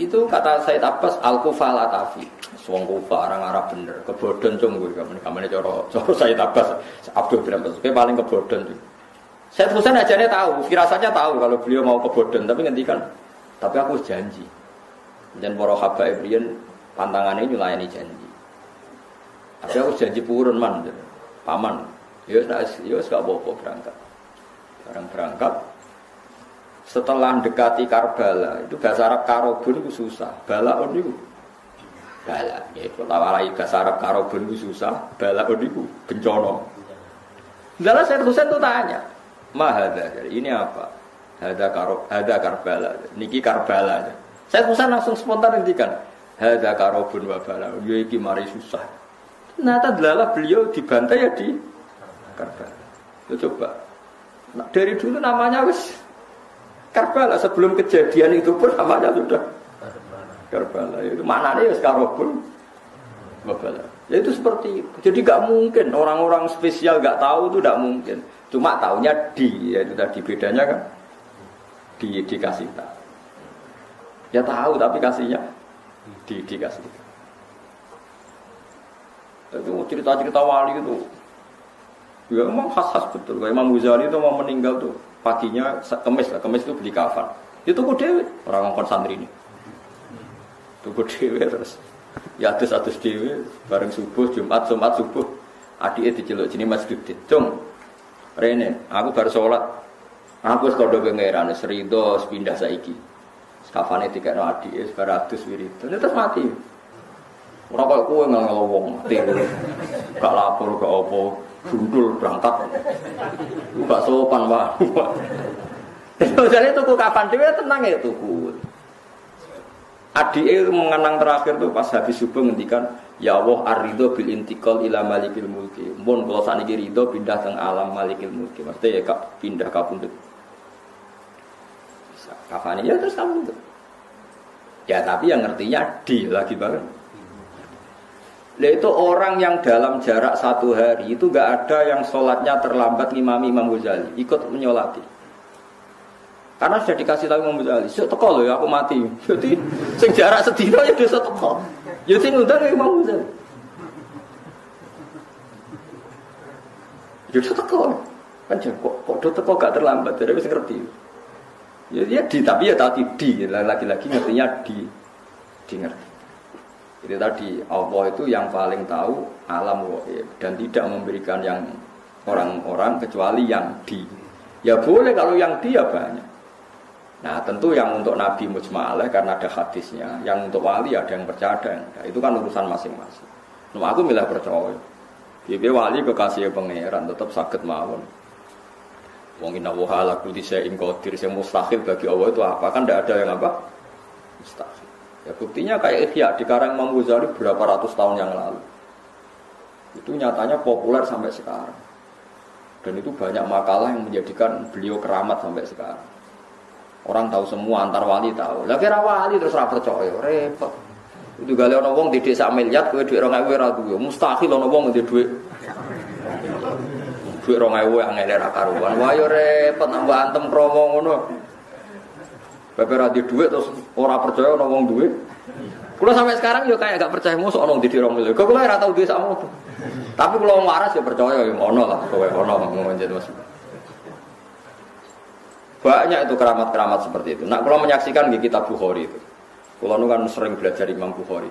itu kata Said Abbas al kufa latafi suang kufa orang Arab bener. Kebodohan cung gue kamu kamu coro coro Said Abbas Abdul bin Abbas. Paling kebodohan tuh Said Husain aja tahu firasatnya tahu kalau beliau mau kebodohan tapi ngendikan tapi aku janji. Dan para habaib Ibrahim pantangannya nyulayani janji. Tapi aku janji purun man. Paman ya ya gak apa-apa berangkat. Barang berangkat setelah mendekati Karbala itu bahasa Arab karobun itu susah. Balaun itu. Bala ya lawalai bahasa Arab karobun itu susah balaun itu bencana. Dalam saya terus itu tanya mahada ini apa ada karo ada Karbala. Niki Karbala. Saya terus langsung spontan ngendikan ada karobun wa bala. Ya iki mari susah. Ternyata adalah beliau dibantai ya di Karbala. Ya coba. Nah, dari dulu namanya wis Karbala. Sebelum kejadian itu pun namanya sudah Karbala. Itu mana nih ya sekarang pun Karbala ya itu seperti jadi nggak mungkin. Orang-orang spesial nggak tahu itu nggak mungkin. Cuma tahunya di. Ya itu tadi bedanya kan di dikasih tahu. Ya tahu tapi kasihnya di dikasih. Itu cerita-cerita wali itu ya memang khas-khas betul. Kayak Imam Ghazali itu mau meninggal tuh paginya kemis lah, kemis itu beli kafan. Itu tuku dewe orang ngomong santri ini. Tuku dewe terus. Ya atus atus dewe bareng subuh Jumat Jumat subuh. Adik itu celuk jenis masjid cung Rene aku baru sholat aku sekolah pengeran serido pindah saiki kafane tiga no adik separatus wirido terus mati Orang kok nggak ngelowong, mati, gak lapor, gak opo, gundul berangkat. Gak sopan pak. Jadi tuku kapan dia tenang ya tuku. Adi mengenang terakhir tuh pas habis subuh ngendikan ya Allah arido bil intikal ila malikil mulki. Mun kalau saat ini rido pindah ke alam malikil mulki. Maksudnya ya kak pindah kapun Kapan ya terus kamu tuh. Ya tapi yang ngertinya di lagi bareng. Nah itu orang yang dalam jarak satu hari itu gak ada yang sholatnya terlambat ngimami Imam Ghazali ikut menyolati. Karena sudah dikasih tahu Imam Ghazali, "Sik teko lho ya aku mati." Jadi sing jarak sedina ya desa teko. Ya sing ngundang ya Imam Ghazali. Ya desa teko. Kan kok kok do teko gak terlambat, jadi wis ngerti. Ya dia di tapi ya tadi di lagi-lagi ngertinya di di ngerti. Itu tadi Allah itu yang paling tahu alam dan tidak memberikan yang orang-orang kecuali yang di. Ya boleh kalau yang di ya banyak. Nah tentu yang untuk Nabi mujmalah karena ada hadisnya, yang untuk wali ada yang percaya ada enggak. Itu kan urusan masing-masing. Nah, aku milih percaya. Jadi wali kekasih pangeran tetap sakit mawon. Wong inna wa ala kulli syai'in qadir yang mustahil bagi Allah itu apa? Kan tidak ada yang apa? Mustahil. Ya buktinya kayak Ihya di Karang Imam Ghazali berapa ratus tahun yang lalu. Itu nyatanya populer sampai sekarang. Dan itu banyak makalah yang menjadikan beliau keramat sampai sekarang. Orang tahu semua antar wali tahu. Lah kira wali terus ora percaya, repot. Itu gale ana wong didik sak miliar kowe dhuwit 2000 ora duwe. Mustahil ana wong ndek dhuwit. Dhuwit 2000 yang ngene ra karuan. Wah yo repot nambah antem kromo ngono. Bapak ra di dhuwit terus ora percaya wong duwe. Kulo sampai sekarang yo kayak gak percaya musuh ana didik 2000. Kok kulo ora tau duwe sak motor. Tapi kalau waras ya percaya ya ono lah, kowe ono ngomong jadi mas. Banyak itu keramat-keramat seperti itu. Nah, kalau menyaksikan di kitab Bukhari itu, kalau kan sering belajar Imam Bukhari.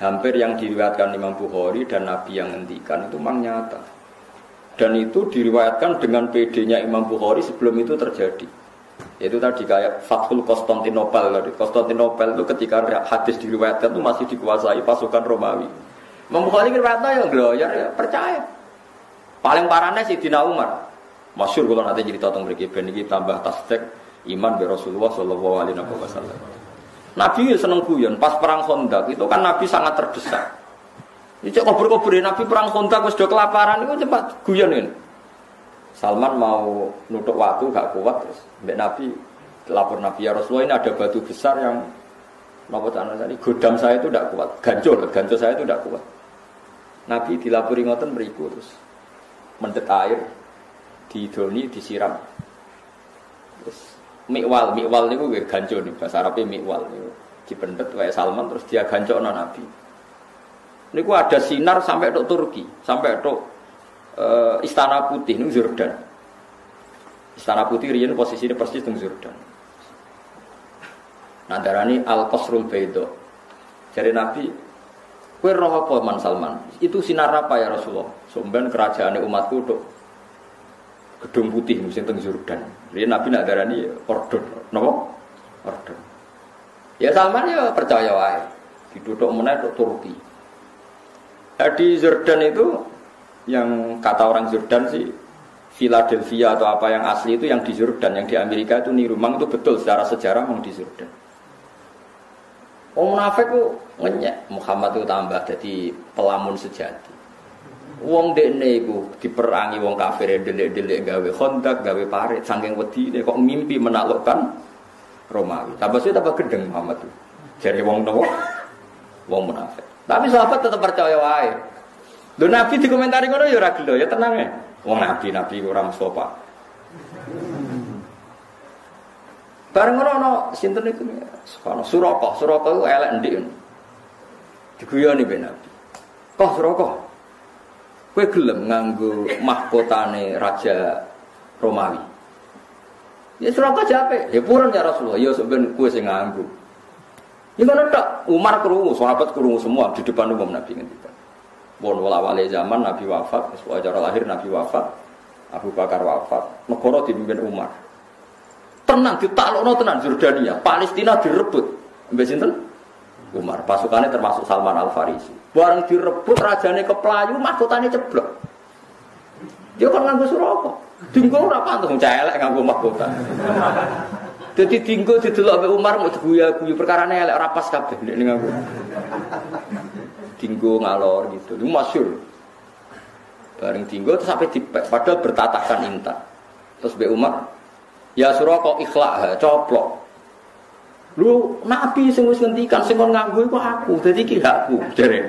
Hampir yang diriwayatkan Imam Bukhari dan Nabi yang ngendikan itu memang nyata. Dan itu diriwayatkan dengan PD-nya Imam Bukhari sebelum itu terjadi. Itu tadi kayak Fathul Konstantinopel tadi. Konstantinopel itu ketika hadis diriwayatkan itu masih dikuasai pasukan Romawi. Imam Bukhari riwayatnya yang gloyer ya percaya. Paling parahnya si Dina Umar. Masyur kalau nanti cerita tentang mereka ini tambah tasdek iman be Rasulullah Shallallahu Alaihi Wasallam. Nabi seneng guyon pas perang Khandaq itu kan Nabi sangat terdesak. Ini cek kubur-kubur Nabi perang Khandaq sudah kelaparan itu cepat guyon ini. Salman mau nutup waktu gak kuat terus. Mbak Nabi lapor Nabi ya Rasulullah ini ada batu besar yang Nopo tadi godam saya itu tidak kuat, gancur, gancur saya itu tidak kuat. Nabi dilapori ngoten beriku terus mendet air didoni disiram terus mikwal mikwal niku gue ganco nih bahasa Arabnya mikwal niku dipendet wae Salman terus dia ganco Nabi niku ada sinar sampai ke Turki sampai ke uh, Istana Putih nih Jordan Istana Putih riyen posisinya persis di Jordan nah darani Al Qasrul Baido jadi Nabi Kue roh apa Man Salman? Itu sinar apa ya Rasulullah? Sumben kerajaan umatku tuh gedung putih musim teng Jordan. Jadi Nabi nak darani ordon, nopo ordon. Ya Salman ya percaya wae. Diduduk mana ke Turki. Di Jordan itu yang kata orang Jordan sih Philadelphia atau apa yang asli itu yang di Jordan, yang di Amerika itu niru. Memang itu betul secara sejarah memang di Jordan. Wong munafik ku ngenyek Muhammad itu tambah jadi pelamun sejati. Wong dekne iku diperangi wong kafir delik-delik gawe kontak, gawe parit saking wedine kok mimpi menaklukkan Romawi. Tambah sih tambah gedeng Muhammad itu. Jadi wong nopo? Wong munafik. Tapi sahabat tetap percaya wae. Lho Nabi dikomentari ngono ya ora gelo, ya tenang ya. Wong Nabi Nabi ora Mustafa. Bareng ngono ana sinten iku Subhanallah Suraka, Suraka iku elek ndik. Diguyoni ben Nabi. Kok Suraka? Kowe gelem nganggo mahkotane raja Romawi. Ya Suraka jape, ya purun ya Rasulullah, ya sampean kowe sing nganggo. Ya kan tak Umar kerungu, sahabat kerungu semua di depan umum Nabi ngendikan. Bon wala zaman Nabi wafat, sesuai cara lahir Nabi wafat, Abu Bakar wafat, negara dipimpin Umar. Tenang ditaklukno tenan Jordania. Palestina direbut. Mbek sinten? Umar. Pasukannya termasuk Salman Al Farisi. Barang direbut rajane kepelayu, mahkotane ceblok. Dia kan nganggo suraka. Dinggo ora pantes celek nganggo mahkota. Jadi dinggo didelok mbek Umar mau diguya-guyu perkarane elek ora pas kabeh nek nganggo. Dinggo ngalor gitu. Itu masyhur. Bareng dinggo terus sampai dipek padahal bertatakan intan. Terus mbek Umar Ya suraka ikhlak coplok. Lu nabi sing wis ngendikan sing kon nganggo iku aku, dadi iki hakku jare.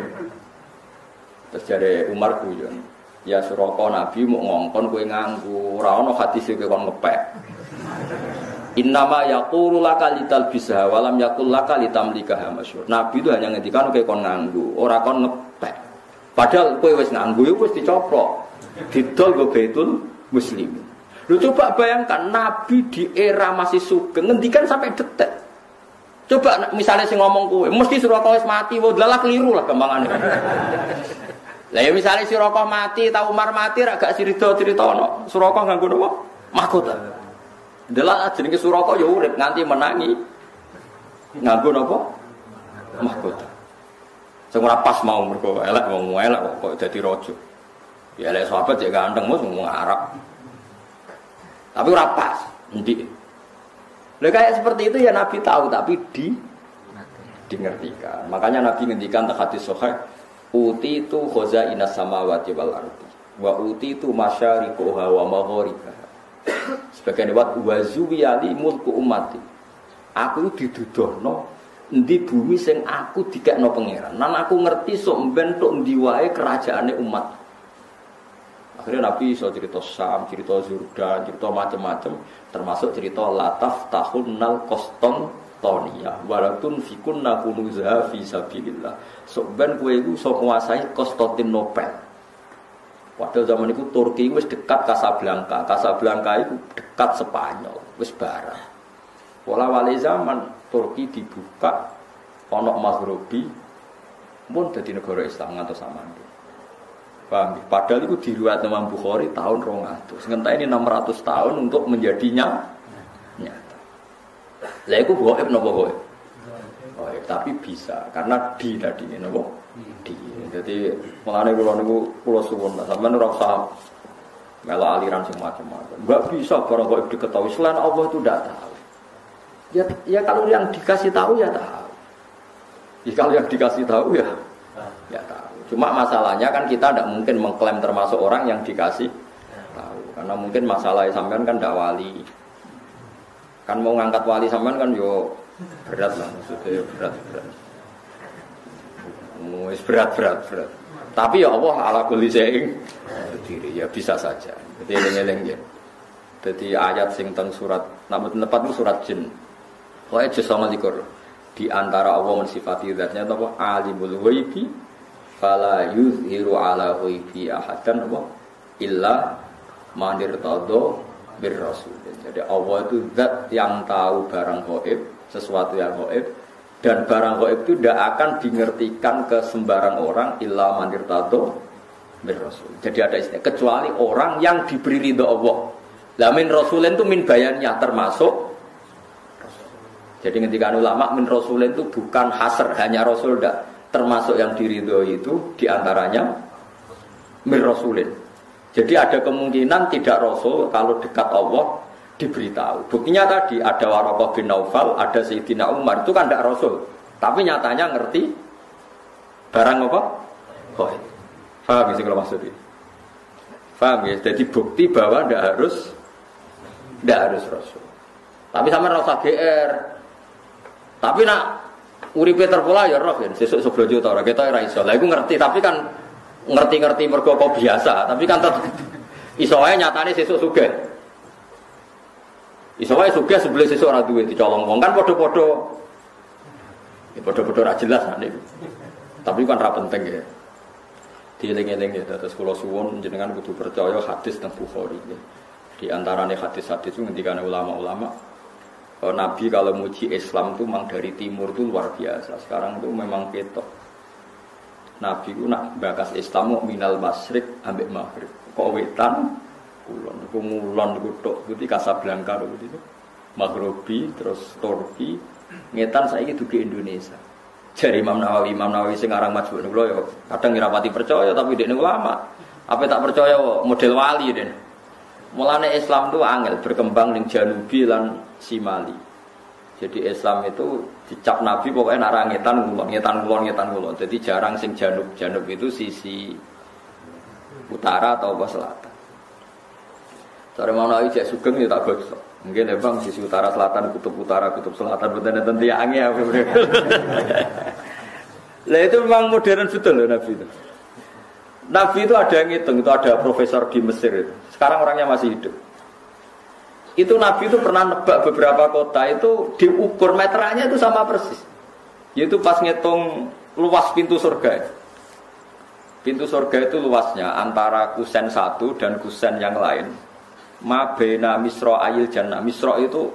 Terus jare Umar guyon. Ya suraka nabi mau ngongkon kowe nganggo, ora ana hadis kowe kon ngepek. Innama yaqulu laka lital bisa walam yaqul laka litamlikaha masyhur. Nabi itu hanya ngendikan kowe kon nganggo, ora kon ngepek. Padahal kowe wis nganggo ya wis dicoplok. Didol go Baitul Muslimin. Lu coba bayangkan Nabi di era masih sugeng ngendikan sampai detik. Coba misalnya si ngomong kowe, mesti suruh kau mati, wah lah keliru lah gampangannya. Lah ya misalnya si rokok mati, tahu Umar mati, agak cerita cerita no, suroko nganggo nopo mahkota. Delok jenenge Suraka ya urip nganti menangi. Nganggo napa? Mahkota. Sing ora pas mau mergo elek wong elek kok dadi raja. Ya elek sahabat ya ganteng mus wong Arab. Tapi ora pas. Endi? Lah kayak seperti itu ya Nabi tahu tapi di dingertikan. Makanya Nabi ngendikan tak hadis sahih, uti itu inas samawati wal ardi. Wa uti itu masyariquha wa magharibaha. Sebagian lewat wazuwiyali mulku umati. Aku didudohno di bumi sing aku dikekno pangeran. Nan aku ngerti sok bentuk ndi wae umat. Akhirnya Nabi iso cerita Sam, cerita Zurdan, cerita macam-macam, termasuk cerita Lataf tahun nal koston tonia walatun fikun nakunuza fi sabilillah. Sok ben kowe iku sok nguasai Konstantinopel. Padahal zaman itu Turki wis dekat Casablanca. Casablanca itu dekat Spanyol, wis barang. Pola wali zaman Turki dibuka onok Maghribi pun jadi negara Islam ngantos samandi. Paham? Padahal itu diriwayat Imam Bukhari tahun 200. Sementara ini 600 tahun untuk menjadinya nyata. Lah iku goib napa goib? Goib, tapi bisa karena di tadi ini? Di. Jadi mengenai pulau niku pulau suwun lah. Sampai ora usah mela aliran semacam macam Enggak bisa barang kok diketahui selain Allah itu tidak tahu. Ya, ya kalau yang dikasih tahu ya tahu. Ya kalau yang dikasih tahu ya ya tahu. Cuma masalahnya kan kita tidak mungkin mengklaim termasuk orang yang dikasih tahu. Karena mungkin masalah sampean kan tidak wali. Kan mau ngangkat wali sampean kan yo berat lah maksudnya berat berat. Wis berat berat. Tapi ya Allah ala kulli syai'in berdiri ya bisa saja. Jadi eling-eling ya. Jadi ayat sing teng surat namun tempat itu surat jin. Wae juz likur. Di antara Allah mensifati zatnya apa? Alimul ghaibi fala yuzhiru ala ghaibi ahadan apa? Illa manir tado bir rasul. Jadi Allah itu zat yang tahu barang gaib, sesuatu yang gaib dan barang gaib itu tidak akan dingertikan ke sembarang orang illa manir tato rasul. Jadi ada istilah kecuali orang yang diberi ridho Allah. Lah min rasulin itu min bayannya termasuk jadi ketika ulama min rasulin itu bukan hasr hanya rasul tidak termasuk yang diridhoi itu di antaranya min rasulin. Jadi ada kemungkinan tidak rasul kalau dekat Allah diberitahu. Buktinya tadi ada Warokoh bin Naufal, ada Sayyidina Umar, itu kan tidak Rasul. Tapi nyatanya ngerti barang apa? Oh, Faham sih kalau maksudnya? Faham ya? Jadi bukti bahwa tidak harus tidak harus Rasul. Tapi sama rasa GR. Tapi nak uripe terpola ya roh ya. Sesuk sebelum juta orang kita iso. Lah ngerti, tapi kan ngerti-ngerti mergo biasa, tapi kan tetep iso ae nyatane sesuk sugih. Iso wae sugih sebelah sesuk ora duwe dicolong wong kan padha-padha ya padha-padha ora jelas nek. Tapi kan ra penting ya. Dieling-eling ya terus kula suwun jenengan kudu percaya hadis tentang Bukhari ya. Di antaranya hadis-hadis itu ngendikan ulama-ulama kalau Nabi kalau muji Islam itu memang dari timur itu luar biasa. Sekarang itu memang ketok. Nabi itu nak bakas Islam mau minal masrik ambek maghrib. Kok wetan kulon. Iku ngulon iku tok tok itu. Maghribi terus Turki ngetan saiki dugi Indonesia. Jari Imam Nawawi, Imam Nawawi sing aran majmu niku ya kadang rapati percaya tapi dekne ulama. Apa tak percaya model wali den. Mulane Islam itu angel berkembang ning Janubi lan Simali. Jadi Islam itu dicap Nabi pokoknya narang ngetan ngulon, ngetan ngulon, ngetan ngulon. Jadi jarang sing janub, janub itu sisi utara atau selatan. Cara mau naik cek sugeng ya tak gosok. Mungkin bang sisi utara selatan, kutub utara, kutub selatan, betul betul tiangnya. Lah itu memang modern betul loh Nabi itu. Nabi itu ada yang ngitung, itu ada profesor di Mesir itu. Sekarang orangnya masih hidup. Itu Nabi itu pernah nebak beberapa kota itu diukur meterannya itu sama persis. Yaitu pas ngitung luas pintu surga. Pintu surga itu luasnya antara kusen satu dan kusen yang lain. Ma bena misro ayil jannah. Misro itu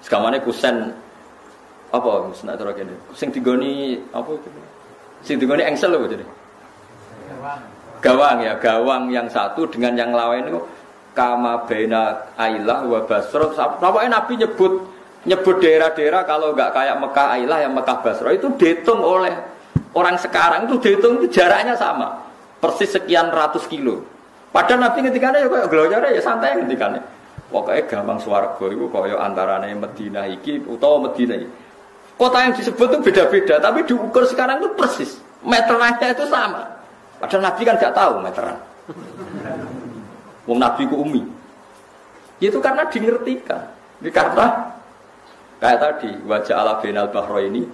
segamane kusen apa nak terus kene. Sing digoni apa itu? Sing digoni engsel apa jadi? Gawang ya, gawang yang satu dengan yang lain itu kama bena Ailah wa Basro. Pokoknya Nabi nyebut nyebut daerah-daerah kalau nggak kayak Mekah Ailah yang Mekah Basro itu dihitung oleh orang sekarang itu dihitung itu jaraknya sama persis sekian ratus kilo. Padahal Nabi ketika ya kayak gelojarnya ya santai ketika Pokoknya gampang suarago itu kaya antaranya Medina iki utawa Medina iki. Kota yang disebut itu beda-beda, tapi diukur sekarang itu persis. Meterannya itu sama. Padahal Nabi kan nggak tahu meteran. Wong Nabi ku umi. Itu karena dingertikan. Ini karena kayak tadi wajah ala binal bahro ini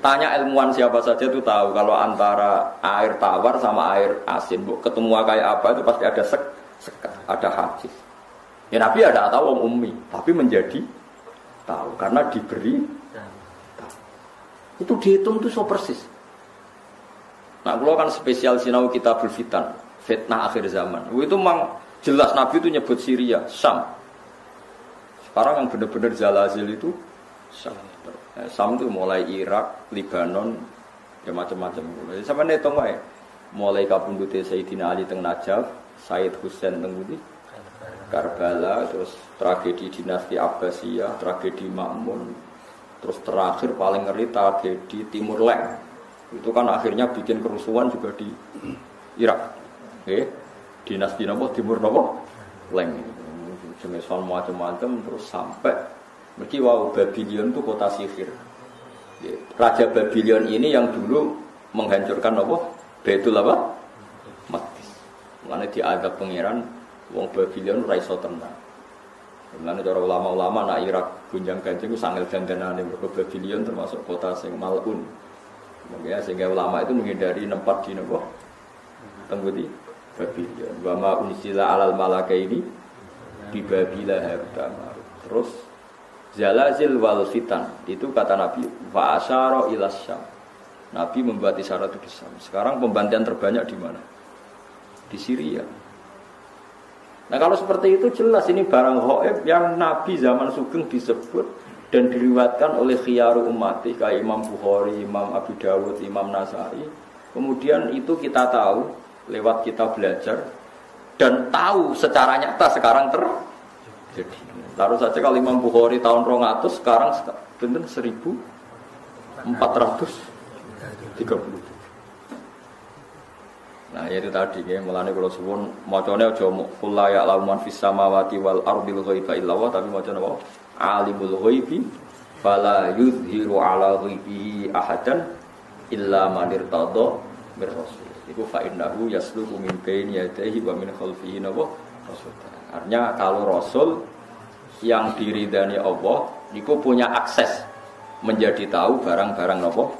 Tanya ilmuwan siapa saja itu tahu kalau antara air tawar sama air asin, bu, ketemu kayak apa itu pasti ada sek, sek ada hadis. Ya Nabi ada tahu om umi, tapi menjadi tahu karena diberi. Itu dihitung tuh so persis. Nah, kalau kan spesial sinau kita berfitan, fitnah akhir zaman. Itu memang Jelas Nabi itu nyebut Syria, Sam. Sekarang yang benar-benar zalazil itu Sam. Eh, Sam itu mulai Irak, Libanon, ya macam-macam. Sama netung wae. Mulai kapundute Sayyidina Ali teng Najaf, Said Husain teng Budi, Karbala, terus tragedi dinasti Abbasiyah, tragedi Makmun, terus terakhir paling ngeri tragedi Timur Leng. Itu kan akhirnya bikin kerusuhan juga di Irak. Dinasti nopo timur nopo leng jenis macam-macam terus sampai mereka wow Babylon itu kota sihir. Raja Babylon ini yang dulu menghancurkan nopo betul apa? Mati mana diadab pangeran wong Babylon raiso tenang. Mengenai cara ulama-ulama nak Irak gunjang ganjing sangil dandanan yang Babylon termasuk kota sing malun. Ya, sehingga ulama itu menghindari nempat di nopo tengguti Babylon. Wa ma unsila alal malaka ini di Babila Terus zalazil wal fitan itu kata Nabi fa asyara ila syam. Nabi membuat isyarat di Syam. Sekarang pembantian terbanyak di mana? Di Syria. Nah kalau seperti itu jelas ini barang hoib yang Nabi zaman Sugeng disebut dan diriwatkan oleh khiyaru umati kayak Imam Bukhari, Imam Abu Dawud, Imam Nasai. Kemudian itu kita tahu lewat kita belajar dan tahu secara nyata sekarang terjadi. Taruh saja kalau Imam Bukhari tahun 200 sekarang benar 1430. Nah, ya itu tadi ya, melani kalau suwun macane aja kula ya lawan fis samawati wal ardil ghaiba illa wa tapi macane apa? Alimul ghaibi fala yuzhiru ala ghaibihi ahadan illa man irtada bir rasul. Iku fa innahu yasluku min baini yadayhi wa min khalfihi nawa Artinya kalau Rasul yang diridani Allah niku punya akses menjadi tahu barang-barang nopo